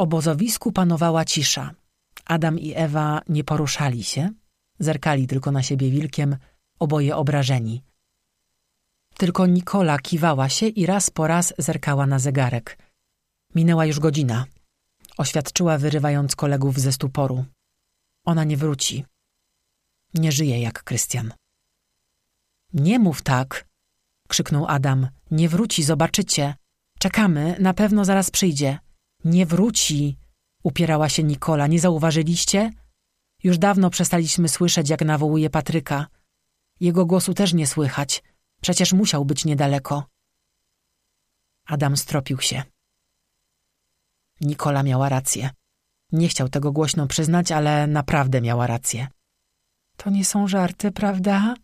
obozowisku panowała cisza. Adam i Ewa nie poruszali się, zerkali tylko na siebie wilkiem, oboje obrażeni. Tylko Nikola kiwała się i raz po raz zerkała na zegarek. Minęła już godzina. Oświadczyła, wyrywając kolegów ze stuporu. Ona nie wróci. Nie żyje jak Krystian. Nie mów tak, krzyknął Adam. Nie wróci, zobaczycie. Czekamy, na pewno zaraz przyjdzie. Nie wróci, upierała się Nikola. Nie zauważyliście? Już dawno przestaliśmy słyszeć, jak nawołuje Patryka. Jego głosu też nie słychać. Przecież musiał być niedaleko. Adam stropił się. Nikola miała rację. Nie chciał tego głośno przyznać, ale naprawdę miała rację. To nie są żarty, prawda?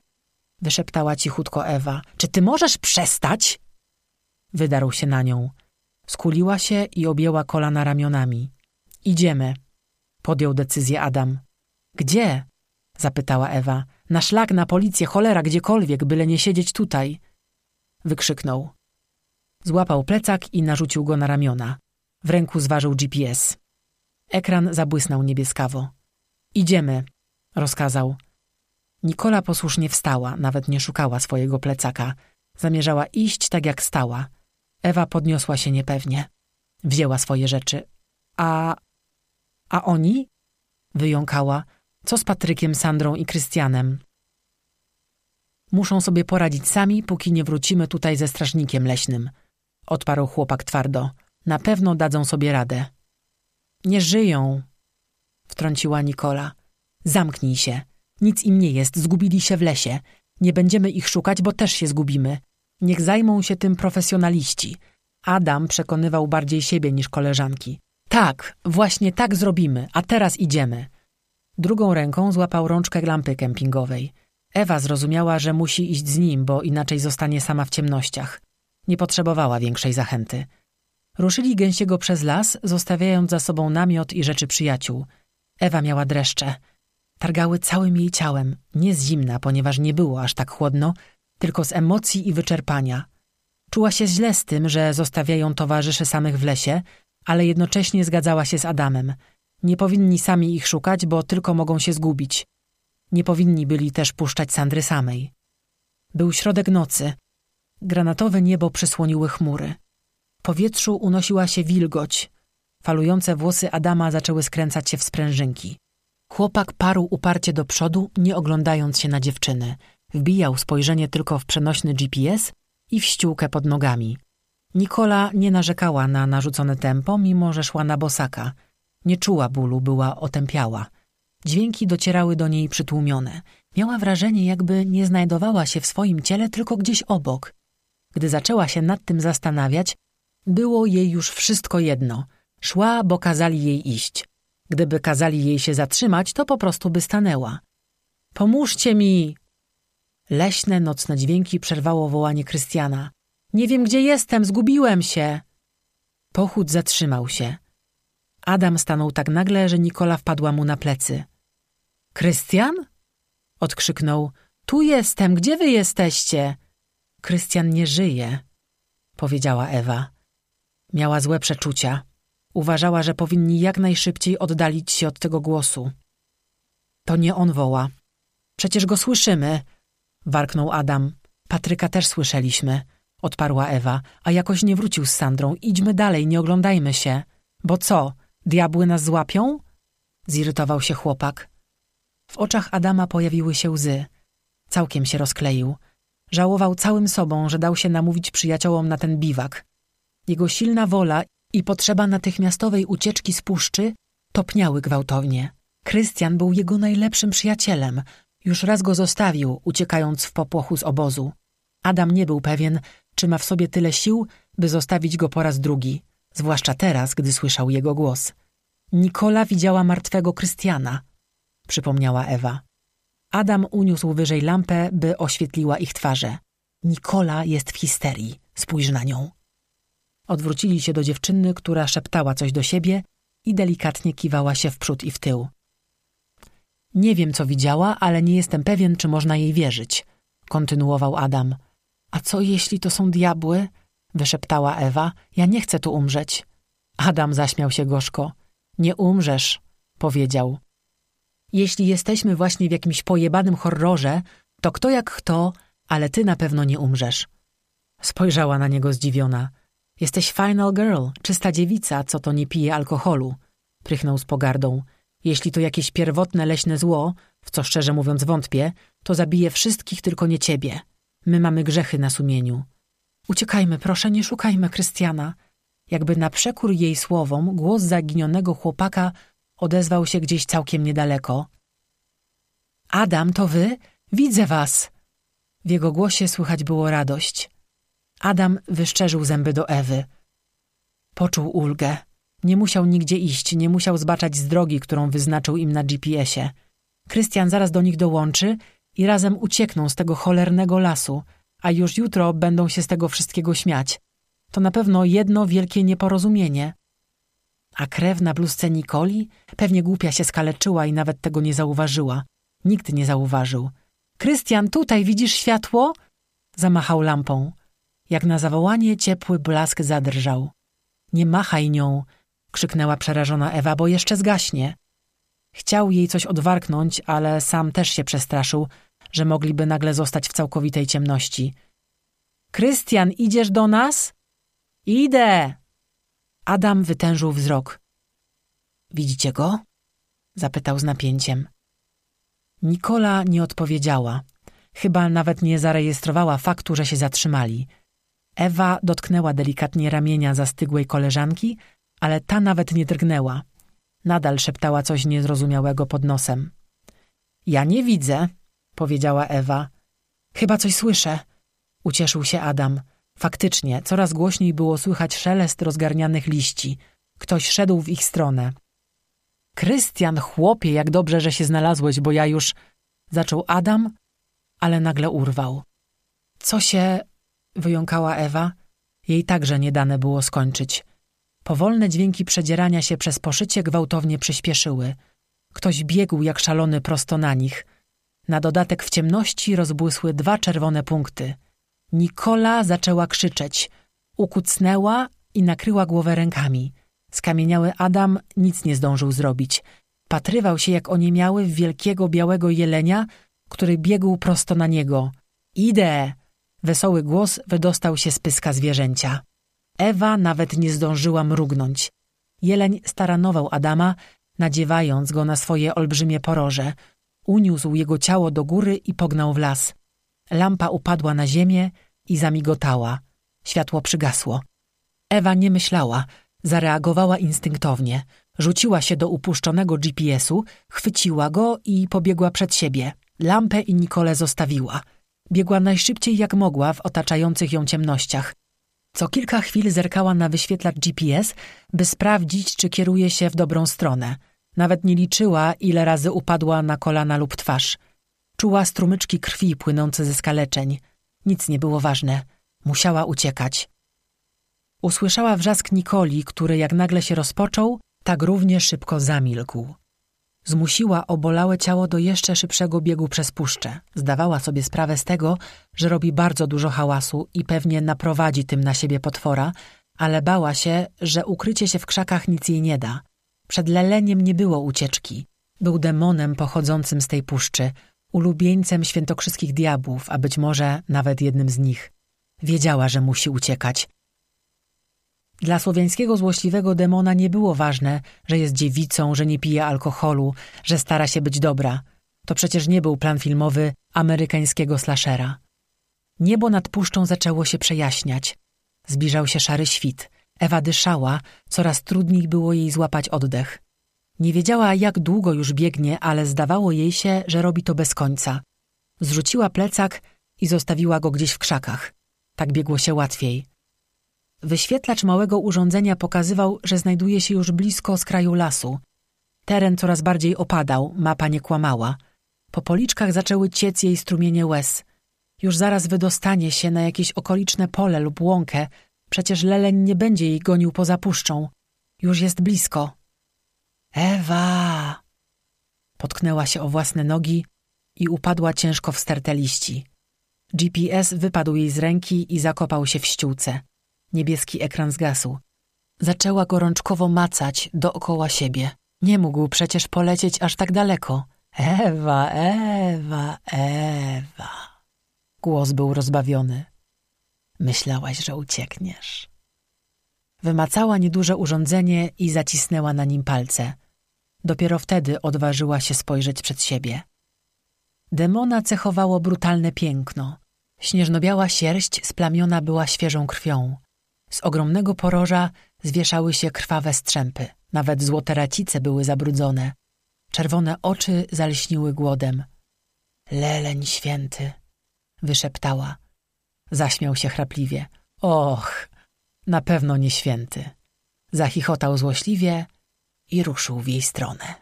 Wyszeptała cichutko Ewa. Czy ty możesz przestać? Wydarł się na nią. Skuliła się i objęła kolana ramionami. Idziemy. Podjął decyzję Adam. Gdzie? Zapytała Ewa. Na szlak, na policję, cholera, gdziekolwiek, byle nie siedzieć tutaj. Wykrzyknął. Złapał plecak i narzucił go na ramiona. W ręku zważył GPS. Ekran zabłysnął niebieskawo. Idziemy, rozkazał. Nikola posłusznie wstała, nawet nie szukała swojego plecaka. Zamierzała iść tak jak stała. Ewa podniosła się niepewnie. Wzięła swoje rzeczy. A... a oni? Wyjąkała. Co z Patrykiem, Sandrą i Krystianem? Muszą sobie poradzić sami, póki nie wrócimy tutaj ze strażnikiem leśnym. Odparł chłopak twardo. Na pewno dadzą sobie radę. Nie żyją, wtrąciła Nikola. Zamknij się. Nic im nie jest, zgubili się w lesie. Nie będziemy ich szukać, bo też się zgubimy. Niech zajmą się tym profesjonaliści. Adam przekonywał bardziej siebie niż koleżanki. Tak, właśnie tak zrobimy, a teraz idziemy. Drugą ręką złapał rączkę lampy kempingowej. Ewa zrozumiała, że musi iść z nim, bo inaczej zostanie sama w ciemnościach. Nie potrzebowała większej zachęty. Ruszyli gęsiego przez las, zostawiając za sobą namiot i rzeczy przyjaciół. Ewa miała dreszcze. Targały całym jej ciałem, nie z zimna, ponieważ nie było aż tak chłodno, tylko z emocji i wyczerpania. Czuła się źle z tym, że zostawiają towarzyszy samych w lesie, ale jednocześnie zgadzała się z Adamem. Nie powinni sami ich szukać, bo tylko mogą się zgubić. Nie powinni byli też puszczać Sandry samej. Był środek nocy. Granatowe niebo przysłoniły chmury. W powietrzu unosiła się wilgoć. Falujące włosy Adama zaczęły skręcać się w sprężynki. Chłopak parł uparcie do przodu, nie oglądając się na dziewczyny. Wbijał spojrzenie tylko w przenośny GPS i w ściółkę pod nogami. Nikola nie narzekała na narzucone tempo, mimo że szła na bosaka. Nie czuła bólu, była otępiała. Dźwięki docierały do niej przytłumione. Miała wrażenie, jakby nie znajdowała się w swoim ciele, tylko gdzieś obok. Gdy zaczęła się nad tym zastanawiać, było jej już wszystko jedno. Szła, bo kazali jej iść. Gdyby kazali jej się zatrzymać, to po prostu by stanęła. Pomóżcie mi! Leśne, nocne dźwięki przerwało wołanie Krystiana. Nie wiem, gdzie jestem, zgubiłem się! Pochód zatrzymał się. Adam stanął tak nagle, że Nikola wpadła mu na plecy. Krystian? Odkrzyknął. Tu jestem, gdzie wy jesteście? Krystian nie żyje, powiedziała Ewa. Miała złe przeczucia. Uważała, że powinni jak najszybciej oddalić się od tego głosu. To nie on woła. Przecież go słyszymy, warknął Adam. Patryka też słyszeliśmy, odparła Ewa, a jakoś nie wrócił z Sandrą. Idźmy dalej, nie oglądajmy się. Bo co, diabły nas złapią? Zirytował się chłopak. W oczach Adama pojawiły się łzy. Całkiem się rozkleił. Żałował całym sobą, że dał się namówić przyjaciołom na ten biwak. Jego silna wola i potrzeba natychmiastowej ucieczki z puszczy topniały gwałtownie. Krystian był jego najlepszym przyjacielem. Już raz go zostawił, uciekając w popłochu z obozu. Adam nie był pewien, czy ma w sobie tyle sił, by zostawić go po raz drugi, zwłaszcza teraz, gdy słyszał jego głos. Nikola widziała martwego Krystiana, przypomniała Ewa. Adam uniósł wyżej lampę, by oświetliła ich twarze. Nikola jest w histerii, spójrz na nią. Odwrócili się do dziewczyny, która szeptała coś do siebie i delikatnie kiwała się w przód i w tył. Nie wiem, co widziała, ale nie jestem pewien, czy można jej wierzyć, kontynuował Adam. A co jeśli to są diabły? wyszeptała Ewa. Ja nie chcę tu umrzeć. Adam zaśmiał się gorzko. Nie umrzesz, powiedział. Jeśli jesteśmy właśnie w jakimś pojebanym horrorze, to kto jak kto, ale ty na pewno nie umrzesz. Spojrzała na niego zdziwiona. Jesteś final girl, czysta dziewica, co to nie pije alkoholu. Prychnął z pogardą. Jeśli to jakieś pierwotne leśne zło, w co szczerze mówiąc wątpię, to zabije wszystkich, tylko nie ciebie. My mamy grzechy na sumieniu. Uciekajmy, proszę, nie szukajmy Krystiana. Jakby na przekór jej słowom, głos zaginionego chłopaka odezwał się gdzieś całkiem niedaleko. Adam, to wy? Widzę was! W jego głosie słychać było radość. Adam wyszczerzył zęby do Ewy. Poczuł ulgę. Nie musiał nigdzie iść, nie musiał zbaczać z drogi, którą wyznaczył im na GPS-ie. Krystian zaraz do nich dołączy i razem uciekną z tego cholernego lasu, a już jutro będą się z tego wszystkiego śmiać. To na pewno jedno wielkie nieporozumienie. A krew na bluzce Nikoli? Pewnie głupia się skaleczyła i nawet tego nie zauważyła. Nikt nie zauważył. Krystian, tutaj widzisz światło? Zamachał lampą. Jak na zawołanie ciepły blask zadrżał. Nie machaj nią, krzyknęła przerażona Ewa, bo jeszcze zgaśnie. Chciał jej coś odwarknąć, ale sam też się przestraszył, że mogliby nagle zostać w całkowitej ciemności. Krystian, idziesz do nas? Idę! Adam wytężył wzrok. Widzicie go? Zapytał z napięciem. Nikola nie odpowiedziała. Chyba nawet nie zarejestrowała faktu, że się zatrzymali. Ewa dotknęła delikatnie ramienia zastygłej koleżanki, ale ta nawet nie drgnęła. Nadal szeptała coś niezrozumiałego pod nosem. Ja nie widzę, powiedziała Ewa. Chyba coś słyszę, ucieszył się Adam. Faktycznie, coraz głośniej było słychać szelest rozgarnianych liści. Ktoś szedł w ich stronę. Krystian, chłopie, jak dobrze, że się znalazłeś, bo ja już... Zaczął Adam, ale nagle urwał. Co się... wyjąkała Ewa. Jej także nie dane było skończyć. Powolne dźwięki przedzierania się przez poszycie gwałtownie przyspieszyły. Ktoś biegł jak szalony prosto na nich. Na dodatek w ciemności rozbłysły dwa czerwone punkty. Nikola zaczęła krzyczeć. Ukucnęła i nakryła głowę rękami. Skamieniały Adam nic nie zdążył zrobić. Patrywał się jak oniemiały w wielkiego białego jelenia, który biegł prosto na niego. Idę! Wesoły głos wydostał się z pyska zwierzęcia. Ewa nawet nie zdążyła mrugnąć. Jeleń staranował Adama, nadziewając go na swoje olbrzymie poroże. Uniósł jego ciało do góry i pognał w las. Lampa upadła na ziemię i zamigotała. Światło przygasło. Ewa nie myślała, zareagowała instynktownie. Rzuciła się do upuszczonego GPS-u, chwyciła go i pobiegła przed siebie. Lampę i Nikolę zostawiła. Biegła najszybciej jak mogła w otaczających ją ciemnościach. Co kilka chwil zerkała na wyświetlacz GPS, by sprawdzić, czy kieruje się w dobrą stronę. Nawet nie liczyła, ile razy upadła na kolana lub twarz. Czuła strumyczki krwi płynące ze skaleczeń. Nic nie było ważne. Musiała uciekać. Usłyszała wrzask Nikoli, który jak nagle się rozpoczął, tak równie szybko zamilkł. Zmusiła obolałe ciało do jeszcze szybszego biegu przez puszczę. Zdawała sobie sprawę z tego, że robi bardzo dużo hałasu i pewnie naprowadzi tym na siebie potwora, ale bała się, że ukrycie się w krzakach nic jej nie da. Przed leleniem nie było ucieczki. Był demonem pochodzącym z tej puszczy, ulubieńcem świętokrzyskich diabłów, a być może nawet jednym z nich. Wiedziała, że musi uciekać. Dla słowiańskiego złośliwego demona nie było ważne, że jest dziewicą, że nie pije alkoholu, że stara się być dobra. To przecież nie był plan filmowy amerykańskiego slashera. Niebo nad puszczą zaczęło się przejaśniać. Zbliżał się szary świt. Ewa dyszała, coraz trudniej było jej złapać oddech. Nie wiedziała, jak długo już biegnie, ale zdawało jej się, że robi to bez końca. Zrzuciła plecak i zostawiła go gdzieś w krzakach. Tak biegło się łatwiej. Wyświetlacz małego urządzenia pokazywał, że znajduje się już blisko skraju lasu. Teren coraz bardziej opadał, mapa nie kłamała. Po policzkach zaczęły ciec jej strumienie łez. Już zaraz wydostanie się na jakieś okoliczne pole lub łąkę. Przecież Leleń nie będzie jej gonił poza puszczą. Już jest blisko. Ewa! Potknęła się o własne nogi i upadła ciężko w stertę liści. GPS wypadł jej z ręki i zakopał się w ściółce. Niebieski ekran zgasł. Zaczęła gorączkowo macać dookoła siebie. Nie mógł przecież polecieć aż tak daleko. Ewa, Ewa, Ewa. Głos był rozbawiony. Myślałaś, że uciekniesz. Wymacała nieduże urządzenie i zacisnęła na nim palce. Dopiero wtedy odważyła się spojrzeć przed siebie. Demona cechowało brutalne piękno. Śnieżnobiała sierść splamiona była świeżą krwią. Z ogromnego poroża zwieszały się krwawe strzępy. Nawet złote racice były zabrudzone. Czerwone oczy zalśniły głodem. Leleń święty, wyszeptała. Zaśmiał się chrapliwie. Och, na pewno nie święty. Zachichotał złośliwie i ruszył w jej stronę.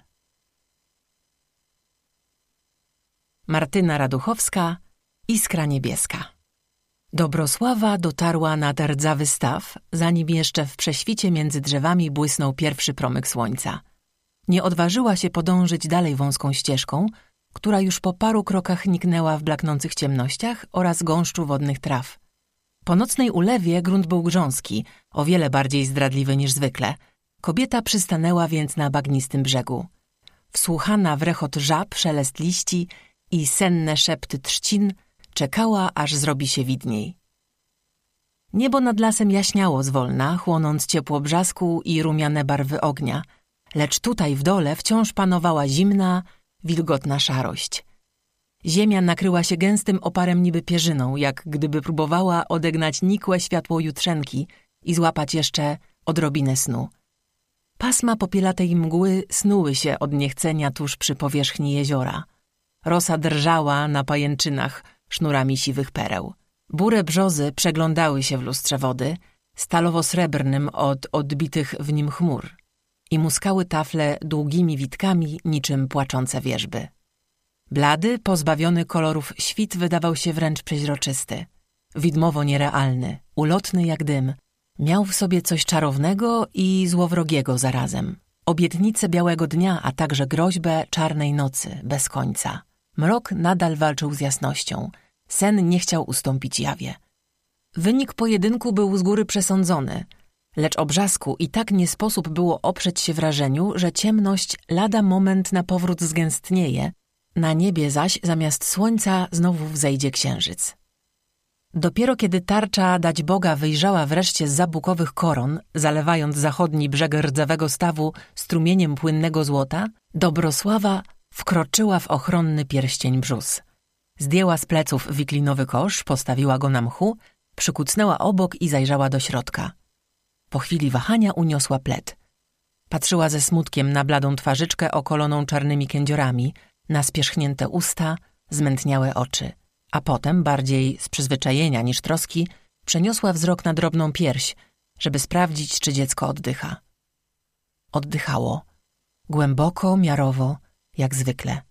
Martyna Raduchowska, Iskra Niebieska Dobrosława dotarła nad rdzawy staw, zanim jeszcze w prześwicie między drzewami błysnął pierwszy promyk słońca. Nie odważyła się podążyć dalej wąską ścieżką, która już po paru krokach niknęła w blaknących ciemnościach oraz gąszczu wodnych traw. Po nocnej ulewie grunt był grząski, o wiele bardziej zdradliwy niż zwykle. Kobieta przystanęła więc na bagnistym brzegu. Wsłuchana w rechot żab, szelest liści i senne szepty trzcin, czekała, aż zrobi się widniej. Niebo nad lasem jaśniało zwolna, chłonąc ciepło brzasku i rumiane barwy ognia, lecz tutaj w dole wciąż panowała zimna, wilgotna szarość. Ziemia nakryła się gęstym oparem niby pierzyną, jak gdyby próbowała odegnać nikłe światło jutrzenki i złapać jeszcze odrobinę snu. Pasma popielatej mgły snuły się od niechcenia tuż przy powierzchni jeziora. Rosa drżała na pajęczynach, sznurami siwych pereł. Bure brzozy przeglądały się w lustrze wody, stalowo-srebrnym od odbitych w nim chmur i muskały tafle długimi witkami niczym płaczące wierzby. Blady, pozbawiony kolorów świt wydawał się wręcz przeźroczysty. Widmowo nierealny, ulotny jak dym. Miał w sobie coś czarownego i złowrogiego zarazem. Obietnicę białego dnia, a także groźbę czarnej nocy, bez końca. Mrok nadal walczył z jasnością. Sen nie chciał ustąpić jawie. Wynik pojedynku był z góry przesądzony, lecz obrzasku i tak nie sposób było oprzeć się wrażeniu, że ciemność lada moment na powrót zgęstnieje, na niebie zaś zamiast słońca znowu wzejdzie księżyc. Dopiero kiedy tarcza dać Boga wyjrzała wreszcie z zabukowych koron, zalewając zachodni brzeg rdzawego stawu strumieniem płynnego złota, Dobrosława wkroczyła w ochronny pierścień brzus. Zdjęła z pleców wiklinowy kosz, postawiła go na mchu, przykucnęła obok i zajrzała do środka. Po chwili wahania uniosła plet. Patrzyła ze smutkiem na bladą twarzyczkę okoloną czarnymi kędziorami, na spierzchnięte usta, zmętniałe oczy. A potem, bardziej z przyzwyczajenia niż troski, przeniosła wzrok na drobną pierś, żeby sprawdzić, czy dziecko oddycha. Oddychało. Głęboko, miarowo, jak zwykle.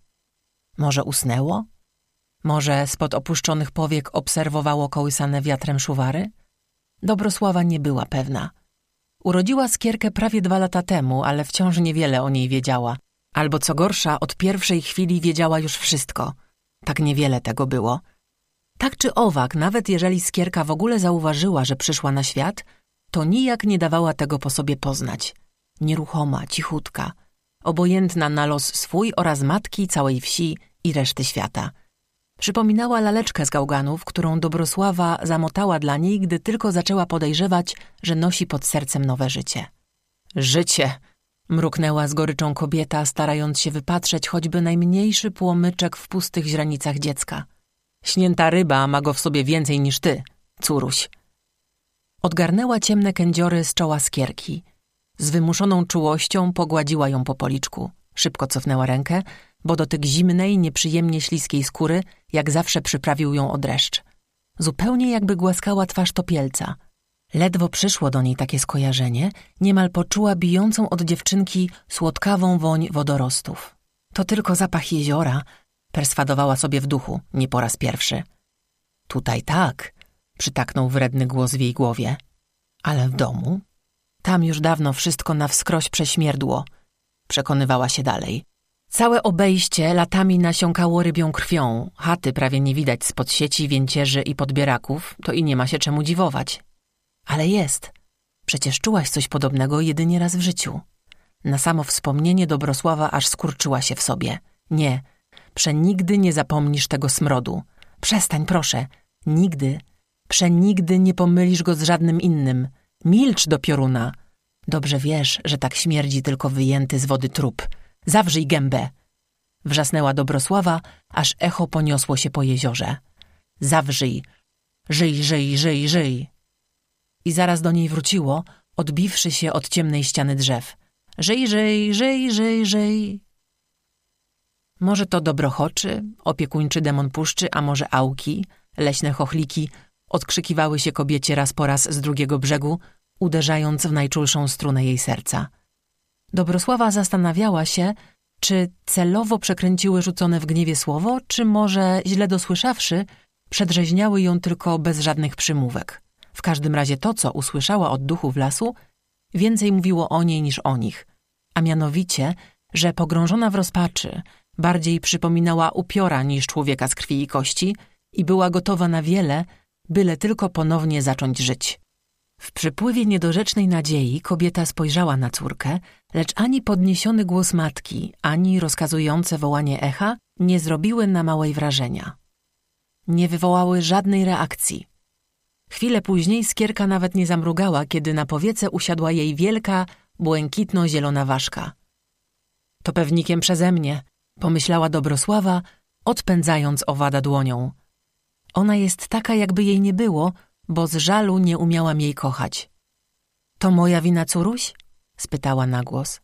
Może usnęło? Może spod opuszczonych powiek obserwowało kołysane wiatrem szuwary? Dobrosława nie była pewna. Urodziła skierkę prawie dwa lata temu, ale wciąż niewiele o niej wiedziała. Albo co gorsza, od pierwszej chwili wiedziała już wszystko. Tak niewiele tego było. Tak czy owak, nawet jeżeli skierka w ogóle zauważyła, że przyszła na świat, to nijak nie dawała tego po sobie poznać. Nieruchoma, cichutka, obojętna na los swój oraz matki, całej wsi i reszty świata. Przypominała laleczkę z gałganów, którą Dobrosława zamotała dla niej, gdy tylko zaczęła podejrzewać, że nosi pod sercem nowe życie. Życie! Mruknęła z goryczą kobieta, starając się wypatrzeć choćby najmniejszy płomyczek w pustych źrenicach dziecka. Śnięta ryba ma go w sobie więcej niż ty, córuś. Odgarnęła ciemne kędziory z czoła skierki. Z wymuszoną czułością pogładziła ją po policzku. Szybko cofnęła rękę, bo dotyk zimnej, nieprzyjemnie śliskiej skóry jak zawsze przyprawił ją o dreszcz. Zupełnie jakby głaskała twarz topielca. Ledwo przyszło do niej takie skojarzenie, niemal poczuła bijącą od dziewczynki słodkawą woń wodorostów. To tylko zapach jeziora, perswadowała sobie w duchu, nie po raz pierwszy. Tutaj tak, przytaknął wredny głos w jej głowie. Ale w domu? Tam już dawno wszystko na wskroś prześmierdło, przekonywała się dalej. Całe obejście latami nasiąkało rybią krwią, chaty prawie nie widać spod sieci, więcierzy i podbieraków, to i nie ma się czemu dziwować. Ale jest. Przecież czułaś coś podobnego jedynie raz w życiu. Na samo wspomnienie Dobrosława aż skurczyła się w sobie. Nie, przenigdy nie zapomnisz tego smrodu. Przestań, proszę. Nigdy, przenigdy nie pomylisz go z żadnym innym. Milcz do pioruna. Dobrze wiesz, że tak śmierdzi tylko wyjęty z wody trup. Zawrzyj gębę. Wrzasnęła Dobrosława, aż echo poniosło się po jeziorze. Zawrzyj. Żyj, żyj, żyj, żyj. I zaraz do niej wróciło, odbiwszy się od ciemnej ściany drzew. Żyj, żyj, żyj, żyj, żyj. Może to dobrochoczy, opiekuńczy demon puszczy, a może auki, leśne chochliki, odkrzykiwały się kobiecie raz po raz z drugiego brzegu, uderzając w najczulszą strunę jej serca. Dobrosława zastanawiała się, czy celowo przekręciły rzucone w gniewie słowo, czy może, źle dosłyszawszy, przedrzeźniały ją tylko bez żadnych przymówek. W każdym razie to, co usłyszała od duchów lasu, więcej mówiło o niej niż o nich, a mianowicie, że pogrążona w rozpaczy, bardziej przypominała upiora niż człowieka z krwi i kości i była gotowa na wiele, byle tylko ponownie zacząć żyć. W przypływie niedorzecznej nadziei kobieta spojrzała na córkę, lecz ani podniesiony głos matki, ani rozkazujące wołanie echa nie zrobiły na małej wrażenia. Nie wywołały żadnej reakcji. Chwilę później skierka nawet nie zamrugała, kiedy na powiece usiadła jej wielka, błękitno-zielona ważka. To pewnikiem przeze mnie, pomyślała Dobrosława, odpędzając owada dłonią. Ona jest taka, jakby jej nie było, bo z żalu nie umiałam jej kochać. To moja wina, córuś? spytała na głos.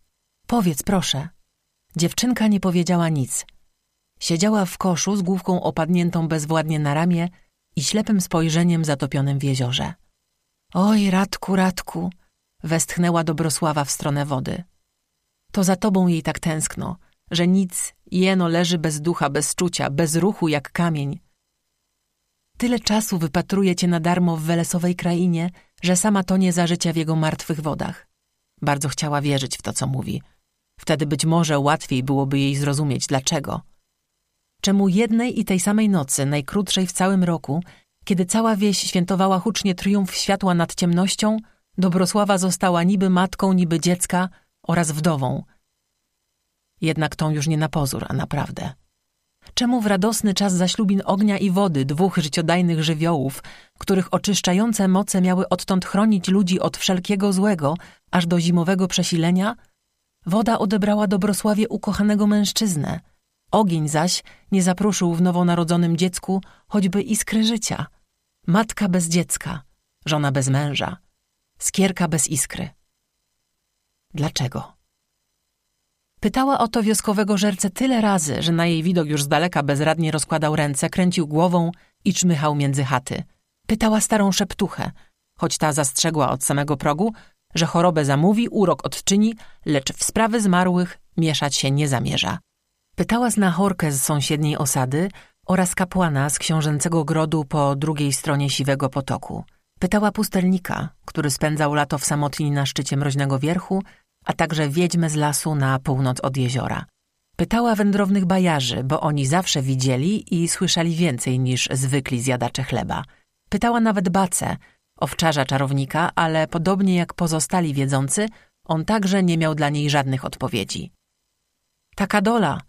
Powiedz, proszę. Dziewczynka nie powiedziała nic. Siedziała w koszu z główką opadniętą bezwładnie na ramię i ślepym spojrzeniem zatopionym w jeziorze. Oj, Radku, Radku, westchnęła Dobrosława w stronę wody. To za tobą jej tak tęskno, że nic, jeno leży bez ducha, bez czucia, bez ruchu jak kamień. Tyle czasu wypatruje cię na darmo w Welesowej krainie, że sama tonie za życia w jego martwych wodach. Bardzo chciała wierzyć w to, co mówi. Wtedy być może łatwiej byłoby jej zrozumieć, dlaczego. Czemu jednej i tej samej nocy, najkrótszej w całym roku, kiedy cała wieś świętowała hucznie triumf światła nad ciemnością, Dobrosława została niby matką, niby dziecka oraz wdową. Jednak tą już nie na pozór, a naprawdę. Czemu w radosny czas zaślubin ognia i wody, dwóch życiodajnych żywiołów, których oczyszczające moce miały odtąd chronić ludzi od wszelkiego złego, aż do zimowego przesilenia, woda odebrała Dobrosławie ukochanego mężczyznę, ogień zaś nie zapruszył w nowonarodzonym dziecku choćby iskry życia. Matka bez dziecka, żona bez męża, skierka bez iskry. Dlaczego? Pytała o to wioskowego żerce tyle razy, że na jej widok już z daleka bezradnie rozkładał ręce, kręcił głową i czmychał między chaty. Pytała starą szeptuchę, choć ta zastrzegła od samego progu, że chorobę zamówi, urok odczyni, lecz w sprawy zmarłych mieszać się nie zamierza. Pytała znachorkę z sąsiedniej osady oraz kapłana z książęcego grodu po drugiej stronie Siwego Potoku. Pytała pustelnika, który spędzał lato w samotni na szczycie mroźnego wierchu, a także wiedźmę z lasu na północ od jeziora. Pytała wędrownych bajarzy, bo oni zawsze widzieli i słyszeli więcej niż zwykli zjadacze chleba. Pytała nawet Bacę, owczarza czarownika, ale podobnie jak pozostali wiedzący, on także nie miał dla niej żadnych odpowiedzi. Taka dola,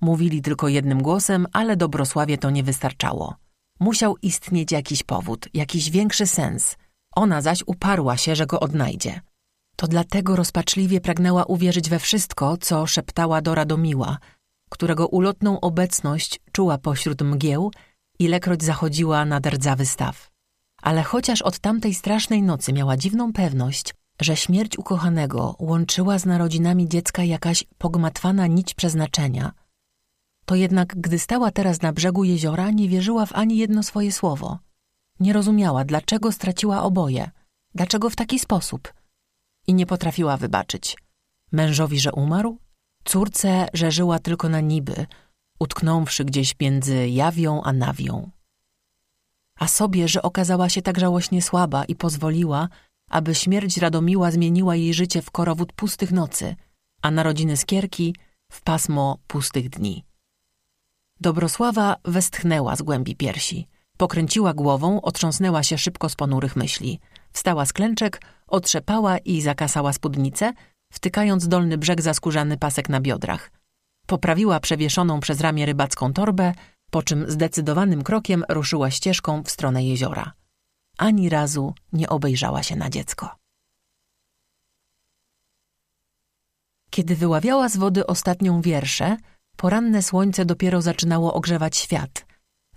mówili tylko jednym głosem, ale Dobrosławie to nie wystarczało. Musiał istnieć jakiś powód, jakiś większy sens. Ona zaś uparła się, że go odnajdzie. To dlatego rozpaczliwie pragnęła uwierzyć we wszystko, co szeptała do Radomiła, którego ulotną obecność czuła pośród mgieł, ilekroć zachodziła na rdzawy staw. Ale chociaż od tamtej strasznej nocy miała dziwną pewność, że śmierć ukochanego łączyła z narodzinami dziecka jakaś pogmatwana nić przeznaczenia, to jednak gdy stała teraz na brzegu jeziora, nie wierzyła w ani jedno swoje słowo. Nie rozumiała, dlaczego straciła oboje, dlaczego w taki sposób – i nie potrafiła wybaczyć. Mężowi, że umarł, córce, że żyła tylko na niby, utknąwszy gdzieś między jawią a nawią. A sobie, że okazała się tak żałośnie słaba i pozwoliła, aby śmierć Radomiła zmieniła jej życie w korowód pustych nocy, a narodziny Skierki w pasmo pustych dni. Dobrosława westchnęła z głębi piersi. Pokręciła głową, otrząsnęła się szybko z ponurych myśli – Wstała z klęczek, otrzepała i zakasała spódnicę, wtykając dolny brzeg za skórzany pasek na biodrach. Poprawiła przewieszoną przez ramię rybacką torbę, po czym zdecydowanym krokiem ruszyła ścieżką w stronę jeziora. Ani razu nie obejrzała się na dziecko. Kiedy wyławiała z wody ostatnią wierszę, poranne słońce dopiero zaczynało ogrzewać świat,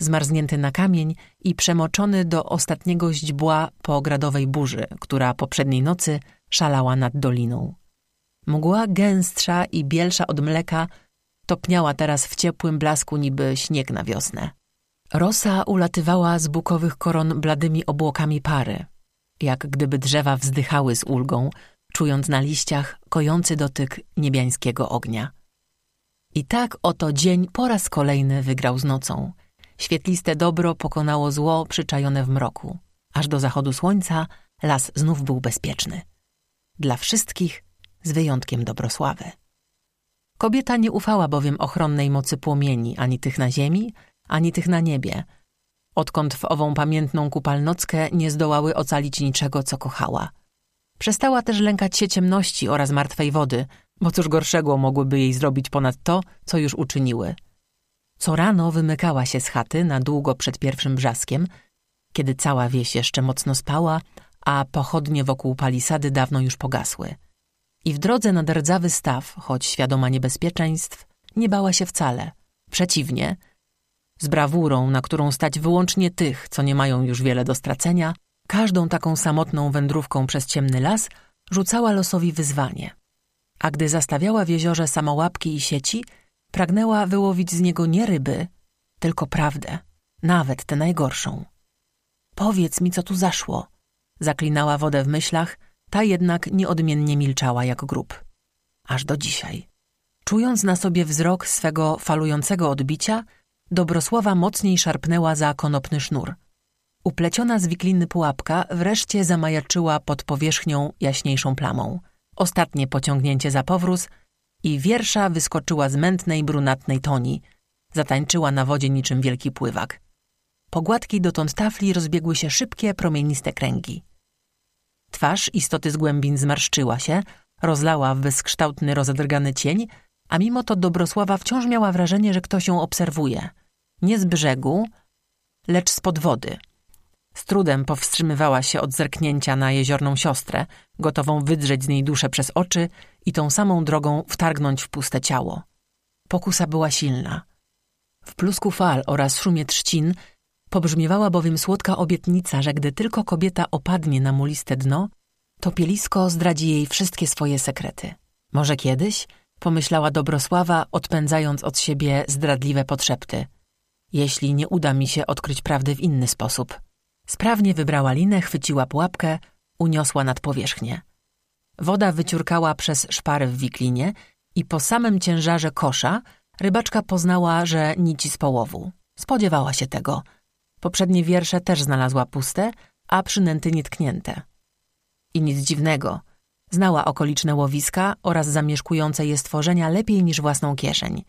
zmarznięty na kamień i przemoczony do ostatniego źdźbła po gradowej burzy, która poprzedniej nocy szalała nad doliną. Mgła gęstsza i bielsza od mleka topniała teraz w ciepłym blasku niby śnieg na wiosnę. Rosa ulatywała z bukowych koron bladymi obłokami pary, jak gdyby drzewa wzdychały z ulgą, czując na liściach kojący dotyk niebiańskiego ognia. I tak oto dzień po raz kolejny wygrał z nocą. Świetliste dobro pokonało zło przyczajone w mroku. Aż do zachodu słońca las znów był bezpieczny. Dla wszystkich, z wyjątkiem Dobrosławy. Kobieta nie ufała bowiem ochronnej mocy płomieni, ani tych na ziemi, ani tych na niebie, odkąd w ową pamiętną kupalnockę nie zdołały ocalić niczego, co kochała. Przestała też lękać się ciemności oraz martwej wody, bo cóż gorszego mogłyby jej zrobić ponad to, co już uczyniły. Co rano wymykała się z chaty na długo przed pierwszym brzaskiem, kiedy cała wieś jeszcze mocno spała, a pochodnie wokół palisady dawno już pogasły. I w drodze na rdzawy staw, choć świadoma niebezpieczeństw, nie bała się wcale. Przeciwnie, z brawurą, na którą stać wyłącznie tych, co nie mają już wiele do stracenia, każdą taką samotną wędrówką przez ciemny las rzucała losowi wyzwanie. A gdy zastawiała w jeziorze samołapki i sieci, pragnęła wyłowić z niego nie ryby, tylko prawdę, nawet tę najgorszą. Powiedz mi, co tu zaszło. Zaklinała wodę w myślach, ta jednak nieodmiennie milczała jak grób. Aż do dzisiaj. Czując na sobie wzrok swego falującego odbicia, Dobrosława mocniej szarpnęła za konopny sznur. Upleciona z wikliny pułapka wreszcie zamajaczyła pod powierzchnią jaśniejszą plamą. Ostatnie pociągnięcie za powróz i wiersza wyskoczyła z mętnej, brunatnej toni. Zatańczyła na wodzie niczym wielki pływak. Po gładkiej dotąd tafli rozbiegły się szybkie, promieniste kręgi. Twarz istoty z głębin zmarszczyła się, rozlała w bezkształtny, rozedrgany cień, a mimo to Dobrosława wciąż miała wrażenie, że ktoś ją obserwuje. Nie z brzegu, lecz z pod wody. Z trudem powstrzymywała się od zerknięcia na jeziorną siostrę, gotową wydrzeć z niej duszę przez oczy i tą samą drogą wtargnąć w puste ciało. Pokusa była silna. W plusku fal oraz szumie trzcin Pobrzmiewała bowiem słodka obietnica, że gdy tylko kobieta opadnie na muliste dno, to pielisko zdradzi jej wszystkie swoje sekrety. Może kiedyś, pomyślała Dobrosława, odpędzając od siebie zdradliwe potrzepty. Jeśli nie uda mi się odkryć prawdy w inny sposób. Sprawnie wybrała linę, chwyciła pułapkę, uniosła nad powierzchnię. Woda wyciurkała przez szpary w wiklinie i po samym ciężarze kosza rybaczka poznała, że nici z połowu. Spodziewała się tego – Poprzednie wiersze też znalazła puste, a przynęty nietknięte. I nic dziwnego. Znała okoliczne łowiska oraz zamieszkujące je stworzenia lepiej niż własną kieszeń.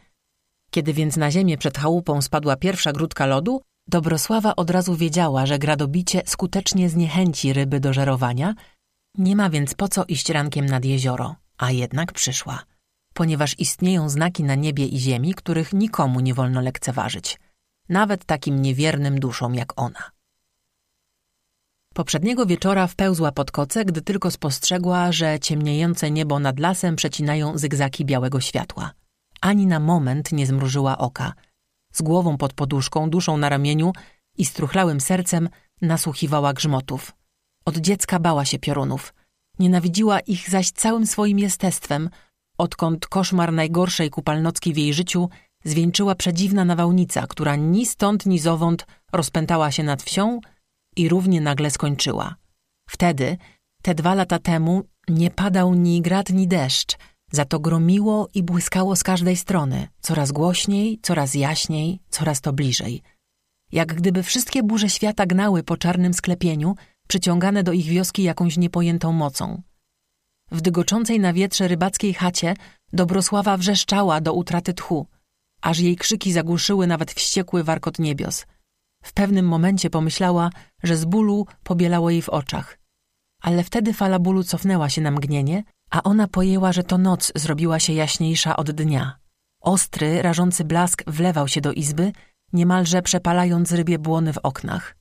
Kiedy więc na ziemię przed chałupą spadła pierwsza grudka lodu, Dobrosława od razu wiedziała, że gradobicie skutecznie zniechęci ryby do żerowania, nie ma więc po co iść rankiem nad jezioro, a jednak przyszła, ponieważ istnieją znaki na niebie i ziemi, których nikomu nie wolno lekceważyć – nawet takim niewiernym duszom jak ona. Poprzedniego wieczora wpełzła pod koce, gdy tylko spostrzegła, że ciemniejące niebo nad lasem przecinają zygzaki białego światła. Ani na moment nie zmrużyła oka. Z głową pod poduszką, duszą na ramieniu i struchlałym sercem nasłuchiwała grzmotów. Od dziecka bała się piorunów. Nienawidziła ich zaś całym swoim jestestwem, odkąd koszmar najgorszej kupalnockiej w jej życiu zwieńczyła przedziwna nawałnica, która ni stąd, ni zowąd rozpętała się nad wsią i równie nagle skończyła. Wtedy, te dwa lata temu, nie padał ni grad, ni deszcz, za to gromiło i błyskało z każdej strony, coraz głośniej, coraz jaśniej, coraz to bliżej. Jak gdyby wszystkie burze świata gnały po czarnym sklepieniu, przyciągane do ich wioski jakąś niepojętą mocą. W dygoczącej na wietrze rybackiej chacie Dobrosława wrzeszczała do utraty tchu – aż jej krzyki zagłuszyły nawet wściekły warkot niebios. W pewnym momencie pomyślała, że z bólu pobielało jej w oczach. Ale wtedy fala bólu cofnęła się na mgnienie, a ona pojęła, że to noc zrobiła się jaśniejsza od dnia. Ostry, rażący blask wlewał się do izby, niemalże przepalając rybie błony w oknach.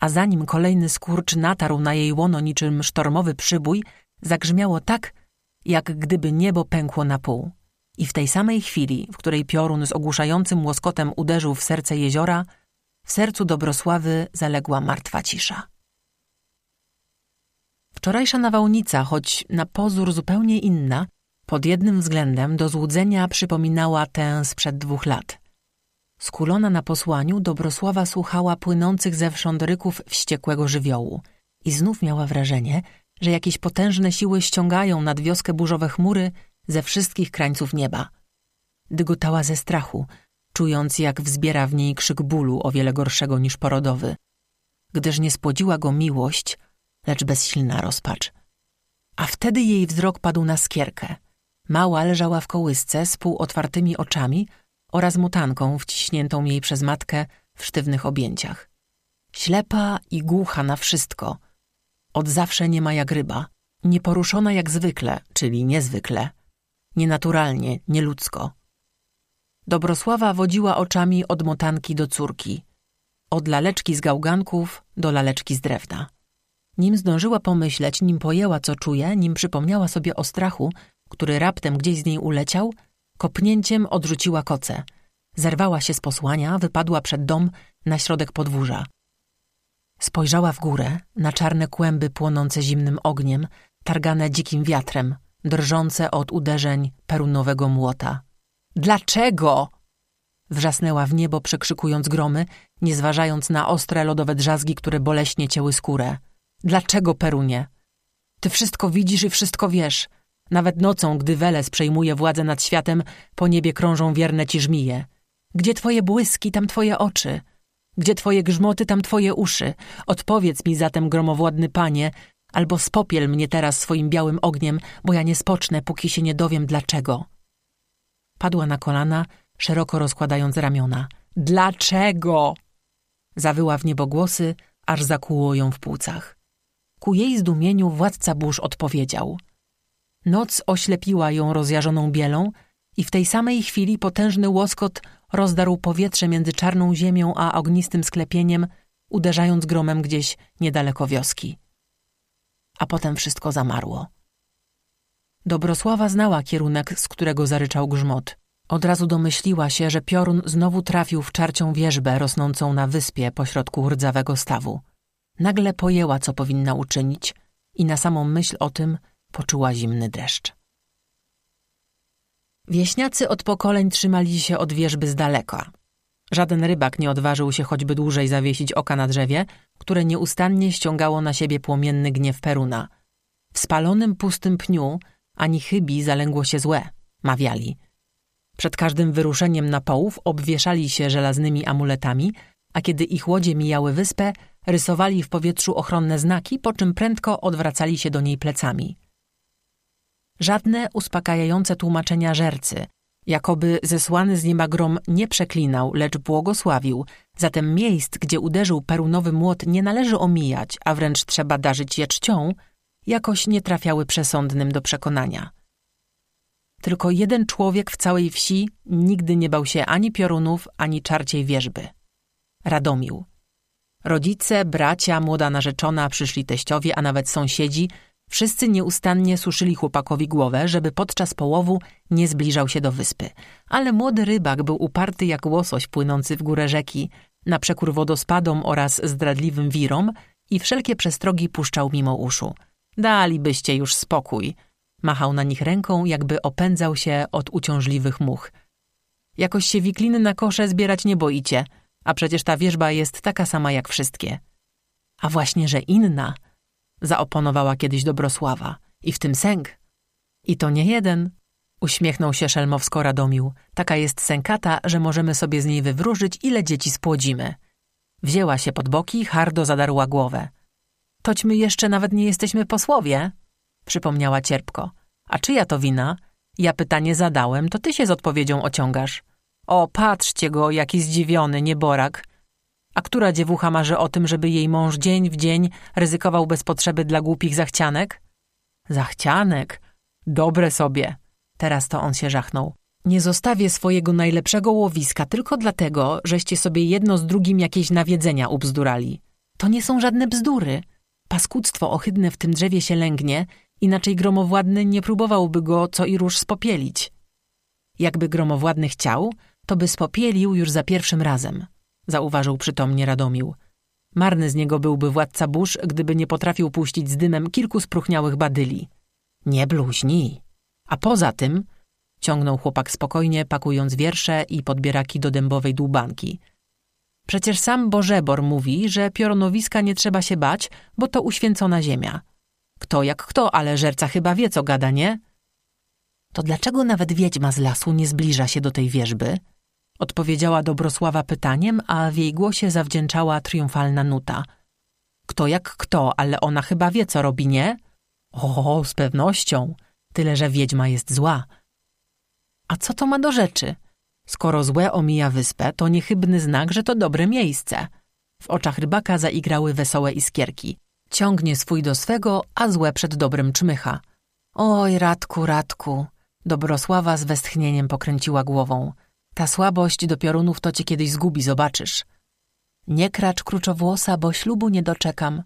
A zanim kolejny skurcz natarł na jej łono niczym sztormowy przybój, zagrzmiało tak, jak gdyby niebo pękło na pół. I w tej samej chwili, w której piorun z ogłuszającym łoskotem uderzył w serce jeziora, w sercu Dobrosławy zaległa martwa cisza. Wczorajsza nawałnica, choć na pozór zupełnie inna, pod jednym względem do złudzenia przypominała tę sprzed dwóch lat. Skulona na posłaniu, Dobrosława słuchała płynących zewsząd ryków wściekłego żywiołu i znów miała wrażenie, że jakieś potężne siły ściągają nad wioskę burzowe chmury ze wszystkich krańców nieba. Dygotała ze strachu, czując jak wzbiera w niej krzyk bólu o wiele gorszego niż porodowy, gdyż nie spłodziła go miłość, lecz bezsilna rozpacz. A wtedy jej wzrok padł na skierkę. Mała leżała w kołysce z półotwartymi oczami oraz mutanką wciśniętą jej przez matkę w sztywnych objęciach. Ślepa i głucha na wszystko. Od zawsze nie ma jak ryba. Nieporuszona jak zwykle, czyli niezwykle. Nienaturalnie, nieludzko. Dobrosława wodziła oczami od motanki do córki. Od laleczki z gałganków do laleczki z drewna. Nim zdążyła pomyśleć, nim pojęła, co czuje, nim przypomniała sobie o strachu, który raptem gdzieś z niej uleciał, kopnięciem odrzuciła koce. Zerwała się z posłania, wypadła przed dom na środek podwórza. Spojrzała w górę, na czarne kłęby płonące zimnym ogniem, targane dzikim wiatrem, drżące od uderzeń perunowego młota. Dlaczego? Wrzasnęła w niebo, przekrzykując gromy, nie zważając na ostre lodowe drzazgi, które boleśnie cięły skórę. Dlaczego, Perunie? Ty wszystko widzisz i wszystko wiesz. Nawet nocą, gdy Weles przejmuje władzę nad światem, po niebie krążą wierne ci żmije. Gdzie twoje błyski, tam twoje oczy. Gdzie twoje grzmoty, tam twoje uszy. Odpowiedz mi zatem, gromowładny panie, albo spopiel mnie teraz swoim białym ogniem, bo ja nie spocznę, póki się nie dowiem dlaczego. Padła na kolana, szeroko rozkładając ramiona. Dlaczego? Zawyła w niebo głosy, aż zakłuło ją w płucach. Ku jej zdumieniu władca burz odpowiedział. Noc oślepiła ją rozjarzoną bielą i w tej samej chwili potężny łoskot rozdarł powietrze między czarną ziemią a ognistym sklepieniem, uderzając gromem gdzieś niedaleko wioski. A potem wszystko zamarło. Dobrosława znała kierunek, z którego zaryczał grzmot. Od razu domyśliła się, że piorun znowu trafił w czarcią wieżbę rosnącą na wyspie pośrodku rdzawego stawu. Nagle pojęła, co powinna uczynić i na samą myśl o tym poczuła zimny dreszcz. Wieśniacy od pokoleń trzymali się od wieżby z daleka. Żaden rybak nie odważył się choćby dłużej zawiesić oka na drzewie, które nieustannie ściągało na siebie płomienny gniew Peruna. W spalonym, pustym pniu ani chybi zalęgło się złe, mawiali. Przed każdym wyruszeniem na połów obwieszali się żelaznymi amuletami, a kiedy ich łodzie mijały wyspę, rysowali w powietrzu ochronne znaki, po czym prędko odwracali się do niej plecami. Żadne uspokajające tłumaczenia żercy, jakoby zesłany z nieba grom nie przeklinał, lecz błogosławił, zatem miejsc, gdzie uderzył perunowy młot nie należy omijać, a wręcz trzeba darzyć je czcią, jakoś nie trafiały przesądnym do przekonania. Tylko jeden człowiek w całej wsi nigdy nie bał się ani piorunów, ani czarciej wierzby. Radomił. Rodzice, bracia, młoda narzeczona, przyszli teściowie, a nawet sąsiedzi, wszyscy nieustannie suszyli chłopakowi głowę, żeby podczas połowu nie zbliżał się do wyspy. Ale młody rybak był uparty jak łosoś płynący w górę rzeki, na przekór wodospadom oraz zdradliwym wirom i wszelkie przestrogi puszczał mimo uszu. Dalibyście już spokój. Machał na nich ręką, jakby opędzał się od uciążliwych much. Jakoś się wikliny na kosze zbierać nie boicie – a przecież ta wierzba jest taka sama jak wszystkie. A właśnie, że inna, zaoponowała kiedyś Dobrosława. I w tym sęk. I to nie jeden. Uśmiechnął się szelmowsko Radomił. Taka jest sękata, że możemy sobie z niej wywróżyć, ile dzieci spłodzimy. Wzięła się pod boki, hardo zadarła głowę. Toćmy jeszcze nawet nie jesteśmy posłowie, przypomniała cierpko. A czyja to wina? Ja pytanie zadałem, to ty się z odpowiedzią ociągasz. O, patrzcie go, jaki zdziwiony, nieborak. A która dziewucha marzy o tym, żeby jej mąż dzień w dzień ryzykował bez potrzeby dla głupich zachcianek? Zachcianek? Dobre sobie. Teraz to on się żachnął. Nie zostawię swojego najlepszego łowiska tylko dlatego, żeście sobie jedno z drugim jakieś nawiedzenia ubzdurali. To nie są żadne bzdury. Paskudztwo ohydne w tym drzewie się lęgnie, inaczej gromowładny nie próbowałby go co i róż spopielić. Jakby gromowładny chciał, to by spopielił już za pierwszym razem, zauważył przytomnie Radomił. Marny z niego byłby władca burz, gdyby nie potrafił puścić z dymem kilku spróchniałych badyli. Nie bluźnij. A poza tym, ciągnął chłopak spokojnie, pakując wiersze i podbieraki do dębowej dłubanki. Przecież sam Bożebor mówi, że piorunowiska nie trzeba się bać, bo to uświęcona ziemia. Kto jak kto, ale żerca chyba wie, co gada, nie? To dlaczego nawet wiedźma z lasu nie zbliża się do tej wierzby? Odpowiedziała Dobrosława pytaniem, a w jej głosie zawdzięczała triumfalna nuta. Kto jak kto, ale ona chyba wie, co robi, nie? O, z pewnością. Tyle, że wiedźma jest zła. A co to ma do rzeczy? Skoro złe omija wyspę, to niechybny znak, że to dobre miejsce. W oczach rybaka zaigrały wesołe iskierki. Ciągnie swój do swego, a złe przed dobrem czmycha. Oj, Radku, Radku. Dobrosława z westchnieniem pokręciła głową. Ta słabość do piorunów to cię kiedyś zgubi, zobaczysz. Nie kracz kruczowłosa, bo ślubu nie doczekam.